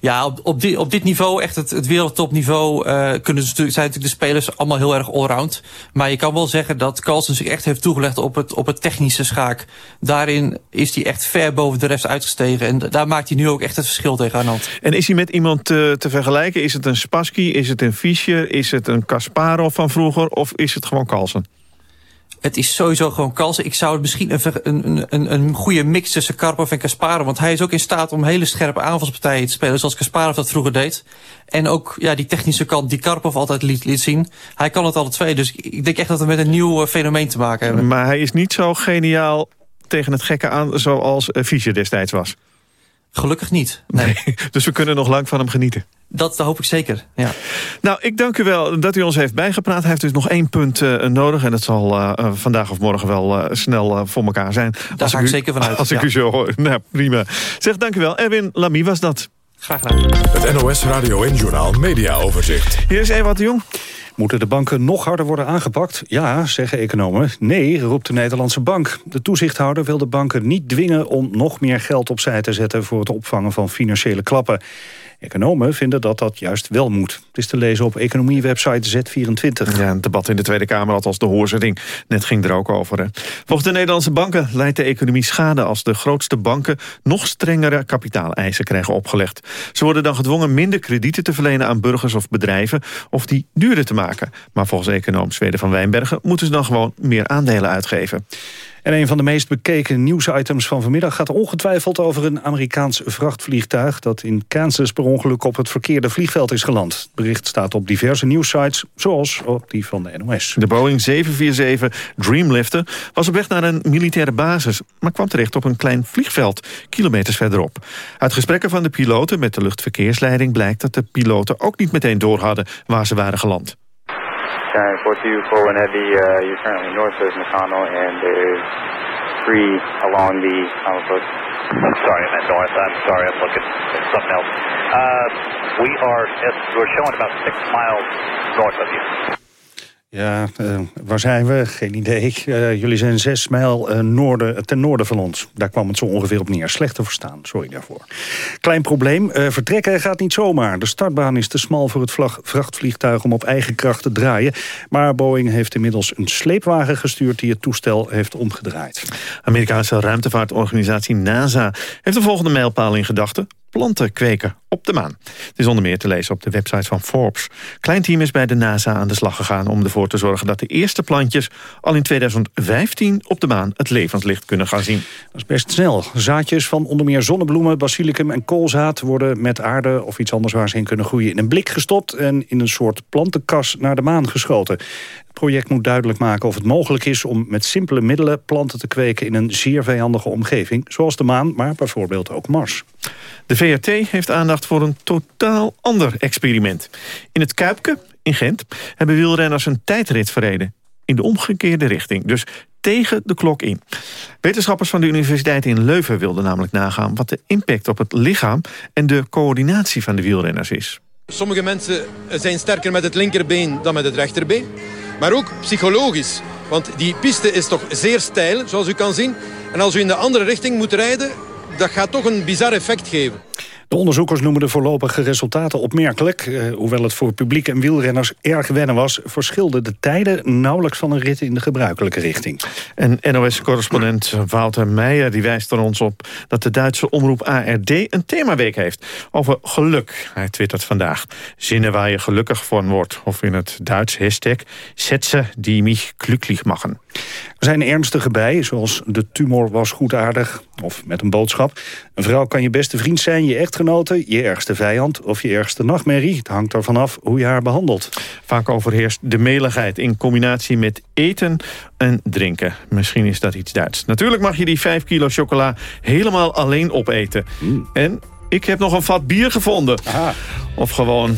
Ja, op, op, die, op dit niveau, echt het, het wereldtopniveau, uh, kunnen ze, zijn natuurlijk de spelers allemaal heel erg allround. Maar je kan wel zeggen dat Carlsen zich echt heeft toegelegd op het, op het technische schaak. Daarin is hij echt ver boven de rest uitgestegen. En daar maakt hij nu ook echt het verschil tegen Arnold. En is hij met iemand te, te vergelijken? Is het een Spassky? Is het een Fischer? Is het een Kasparov van vroeger? Of is het gewoon Carlsen? Het is sowieso gewoon kansen. Ik zou het misschien een, een, een, een goede mix tussen Karpov en Kasparov. Want hij is ook in staat om hele scherpe aanvalspartijen te spelen. Zoals Kasparov dat vroeger deed. En ook ja, die technische kant die Karpov altijd liet, liet zien. Hij kan het alle twee. Dus ik denk echt dat we met een nieuw fenomeen te maken hebben. Maar hij is niet zo geniaal tegen het gekke aan zoals Fischer destijds was. Gelukkig niet. Nee. nee. dus we kunnen nog lang van hem genieten. Dat hoop ik zeker, ja. Nou, ik dank u wel dat u ons heeft bijgepraat. Hij heeft dus nog één punt uh, nodig. En dat zal uh, vandaag of morgen wel uh, snel voor elkaar zijn. Daar ga ik, u, zeker vanuit. Als ik u zo hoor. Nou, prima. Zeg, dank u wel. Erwin Lamy was dat. Graag gedaan. Het NOS Radio en Journaal Media Overzicht. Hier is Ewout de Jong. Moeten de banken nog harder worden aangepakt? Ja, zeggen economen. Nee, roept de Nederlandse bank. De toezichthouder wil de banken niet dwingen om nog meer geld opzij te zetten... voor het opvangen van financiële klappen. Economen vinden dat dat juist wel moet. Het is te lezen op economiewebsite Z24. Ja, het debat in de Tweede Kamer, althans de hoorzitting. Net ging er ook over. Hè. Volgens de Nederlandse banken leidt de economie schade... als de grootste banken nog strengere kapitaaleisen krijgen opgelegd. Ze worden dan gedwongen minder kredieten te verlenen aan burgers of bedrijven... of die duurder te maken. Maar volgens econoom Zweden van Wijnbergen... moeten ze dan gewoon meer aandelen uitgeven. En een van de meest bekeken nieuwsitems van vanmiddag... gaat ongetwijfeld over een Amerikaans vrachtvliegtuig... dat in Kansas per ongeluk op het verkeerde vliegveld is geland. Het bericht staat op diverse nieuwsites, zoals op die van de NOS. De Boeing 747 Dreamlifter was op weg naar een militaire basis... maar kwam terecht op een klein vliegveld, kilometers verderop. Uit gesprekken van de piloten met de luchtverkeersleiding... blijkt dat de piloten ook niet meteen door hadden waar ze waren geland. Skyline 4241 Heavy, uh, you're currently north of McConnell, and there's three along the Road. I'm sorry, I meant north. I'm sorry, I'm looking at something else. Uh, we are, we're showing about six miles north of you. Ja, uh, waar zijn we? Geen idee. Uh, jullie zijn zes mijl uh, noorden, ten noorden van ons. Daar kwam het zo ongeveer op neer. Slecht te verstaan, sorry daarvoor. Klein probleem, vertrekken gaat niet zomaar. De startbaan is te smal voor het vrachtvliegtuig om op eigen kracht te draaien. Maar Boeing heeft inmiddels een sleepwagen gestuurd... die het toestel heeft omgedraaid. Amerikaanse ruimtevaartorganisatie NASA heeft de volgende mijlpaal in gedachten planten kweken op de maan. Het is onder meer te lezen op de website van Forbes. Klein team is bij de NASA aan de slag gegaan om ervoor te zorgen... dat de eerste plantjes al in 2015 op de maan het levenslicht kunnen gaan zien. Dat is best snel. Zaadjes van onder meer zonnebloemen, basilicum en koolzaad... worden met aarde of iets anders waar ze in kunnen groeien in een blik gestopt... en in een soort plantenkas naar de maan geschoten. Het project moet duidelijk maken of het mogelijk is om met simpele middelen planten te kweken in een zeer vijandige omgeving, zoals de maan, maar bijvoorbeeld ook Mars. De VRT heeft aandacht voor een totaal ander experiment. In het Kuipke, in Gent, hebben wielrenners een tijdrit verreden. In de omgekeerde richting, dus tegen de klok in. Wetenschappers van de Universiteit in Leuven wilden namelijk nagaan... wat de impact op het lichaam en de coördinatie van de wielrenners is. Sommige mensen zijn sterker met het linkerbeen dan met het rechterbeen. Maar ook psychologisch. Want die piste is toch zeer steil, zoals u kan zien. En als u in de andere richting moet rijden, dat gaat toch een bizar effect geven. De onderzoekers noemen de voorlopige resultaten opmerkelijk. Eh, hoewel het voor publiek en wielrenners erg wennen was... verschilden de tijden nauwelijks van een rit in de gebruikelijke richting. En NOS-correspondent Wouter Meijer die wijst er ons op... dat de Duitse omroep ARD een themaweek heeft over geluk. Hij twittert vandaag zinnen waar je gelukkig van wordt. Of in het Duits hashtag Sätze die mich glücklich machen. Er zijn ernstige bij, zoals de tumor was goedaardig of met een boodschap. Een vrouw kan je beste vriend zijn, je echtgenote, je ergste vijand of je ergste nachtmerrie. Het hangt ervan af hoe je haar behandelt. Vaak overheerst de meligheid in combinatie met eten en drinken. Misschien is dat iets Duits. Natuurlijk mag je die 5 kilo chocola helemaal alleen opeten. Mm. En ik heb nog een vat bier gevonden. Aha. Of gewoon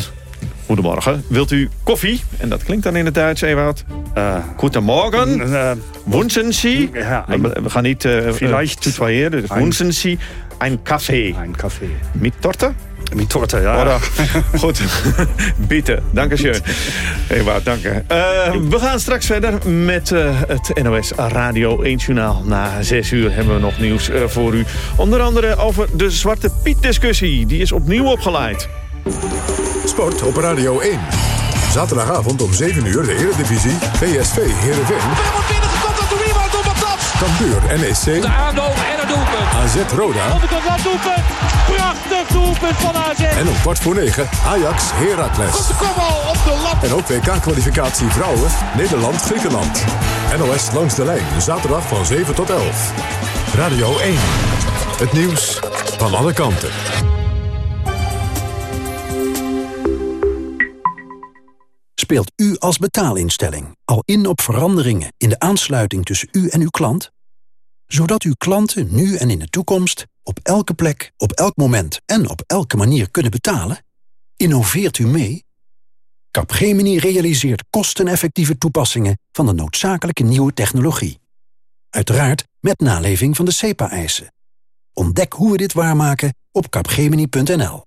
Goedemorgen. Wilt u koffie? En dat klinkt dan in het Duits, Ewout. Uh, Goedemorgen. Uh, Wünschen Sie? Ja, we gaan niet uh, vielleicht tutoyeren. Dus Wünschen Sie ein Kaffee? Ein Kaffee. Mit Torte? Mit Torte, ja. Oder? Goed. Bitte. Dankeschön. Ewout, dank je. we gaan straks verder met het NOS Radio 1 Journaal. Na zes uur hebben we nog nieuws voor u. Onder andere over de Zwarte Piet discussie. Die is opnieuw opgeleid. Sport op Radio 1. Zaterdagavond om 7 uur de Eredivisie. PSV Heerenveen. Er wordt binnengekopt door de rebound door Matas. Cambuur NEC. De aanloop en het doelpunt. AZ Roda. Op het dat doelpunt. Prachtig doelpunt van AZ. En om kwart voor 9 Ajax Heracles. Komt de kopbal op de lat. En ook WK-kwalificatie vrouwen. Nederland-Griekenland. NOS langs de lijn. Zaterdag van 7 tot 11. Radio 1. Het nieuws van alle kanten. Speelt u als betaalinstelling al in op veranderingen in de aansluiting tussen u en uw klant? Zodat uw klanten nu en in de toekomst op elke plek, op elk moment en op elke manier kunnen betalen? Innoveert u mee? Capgemini realiseert kosteneffectieve toepassingen van de noodzakelijke nieuwe technologie. Uiteraard met naleving van de CEPA-eisen. Ontdek hoe we dit waarmaken op capgemini.nl.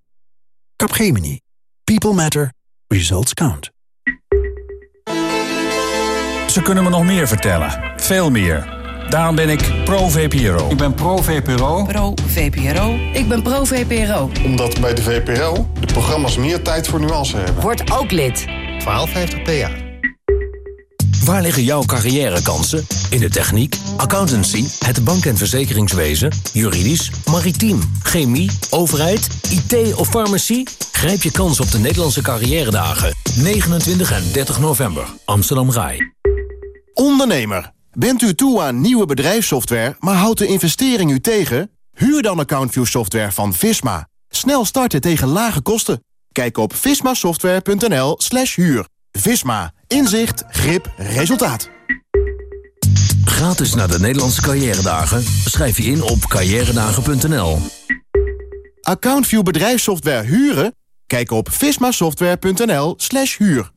Capgemini. People matter. Results count. Ze kunnen me nog meer vertellen. Veel meer. Daarom ben ik pro-VPRO. Ik ben pro-VPRO. Pro-VPRO. Ik ben pro-VPRO. Omdat bij de VPRO de programma's meer tijd voor nuance hebben. Word ook lid. 1250 PA. Waar liggen jouw carrièrekansen? In de techniek, accountancy, het bank- en verzekeringswezen, juridisch, maritiem, chemie, overheid, IT of farmacie? Grijp je kans op de Nederlandse carrièredagen. 29 en 30 november, Amsterdam Rai. Ondernemer, bent u toe aan nieuwe bedrijfssoftware, maar houdt de investering u tegen? Huur dan AccountView software van Visma. Snel starten tegen lage kosten. Kijk op vismasoftware.nl slash huur. Visma. Inzicht, grip, resultaat. Gratis naar de Nederlandse carrièredagen? Schrijf je in op carrièredagen.nl. AccountView bedrijfssoftware huren? Kijk op vismasoftware.nl slash huur.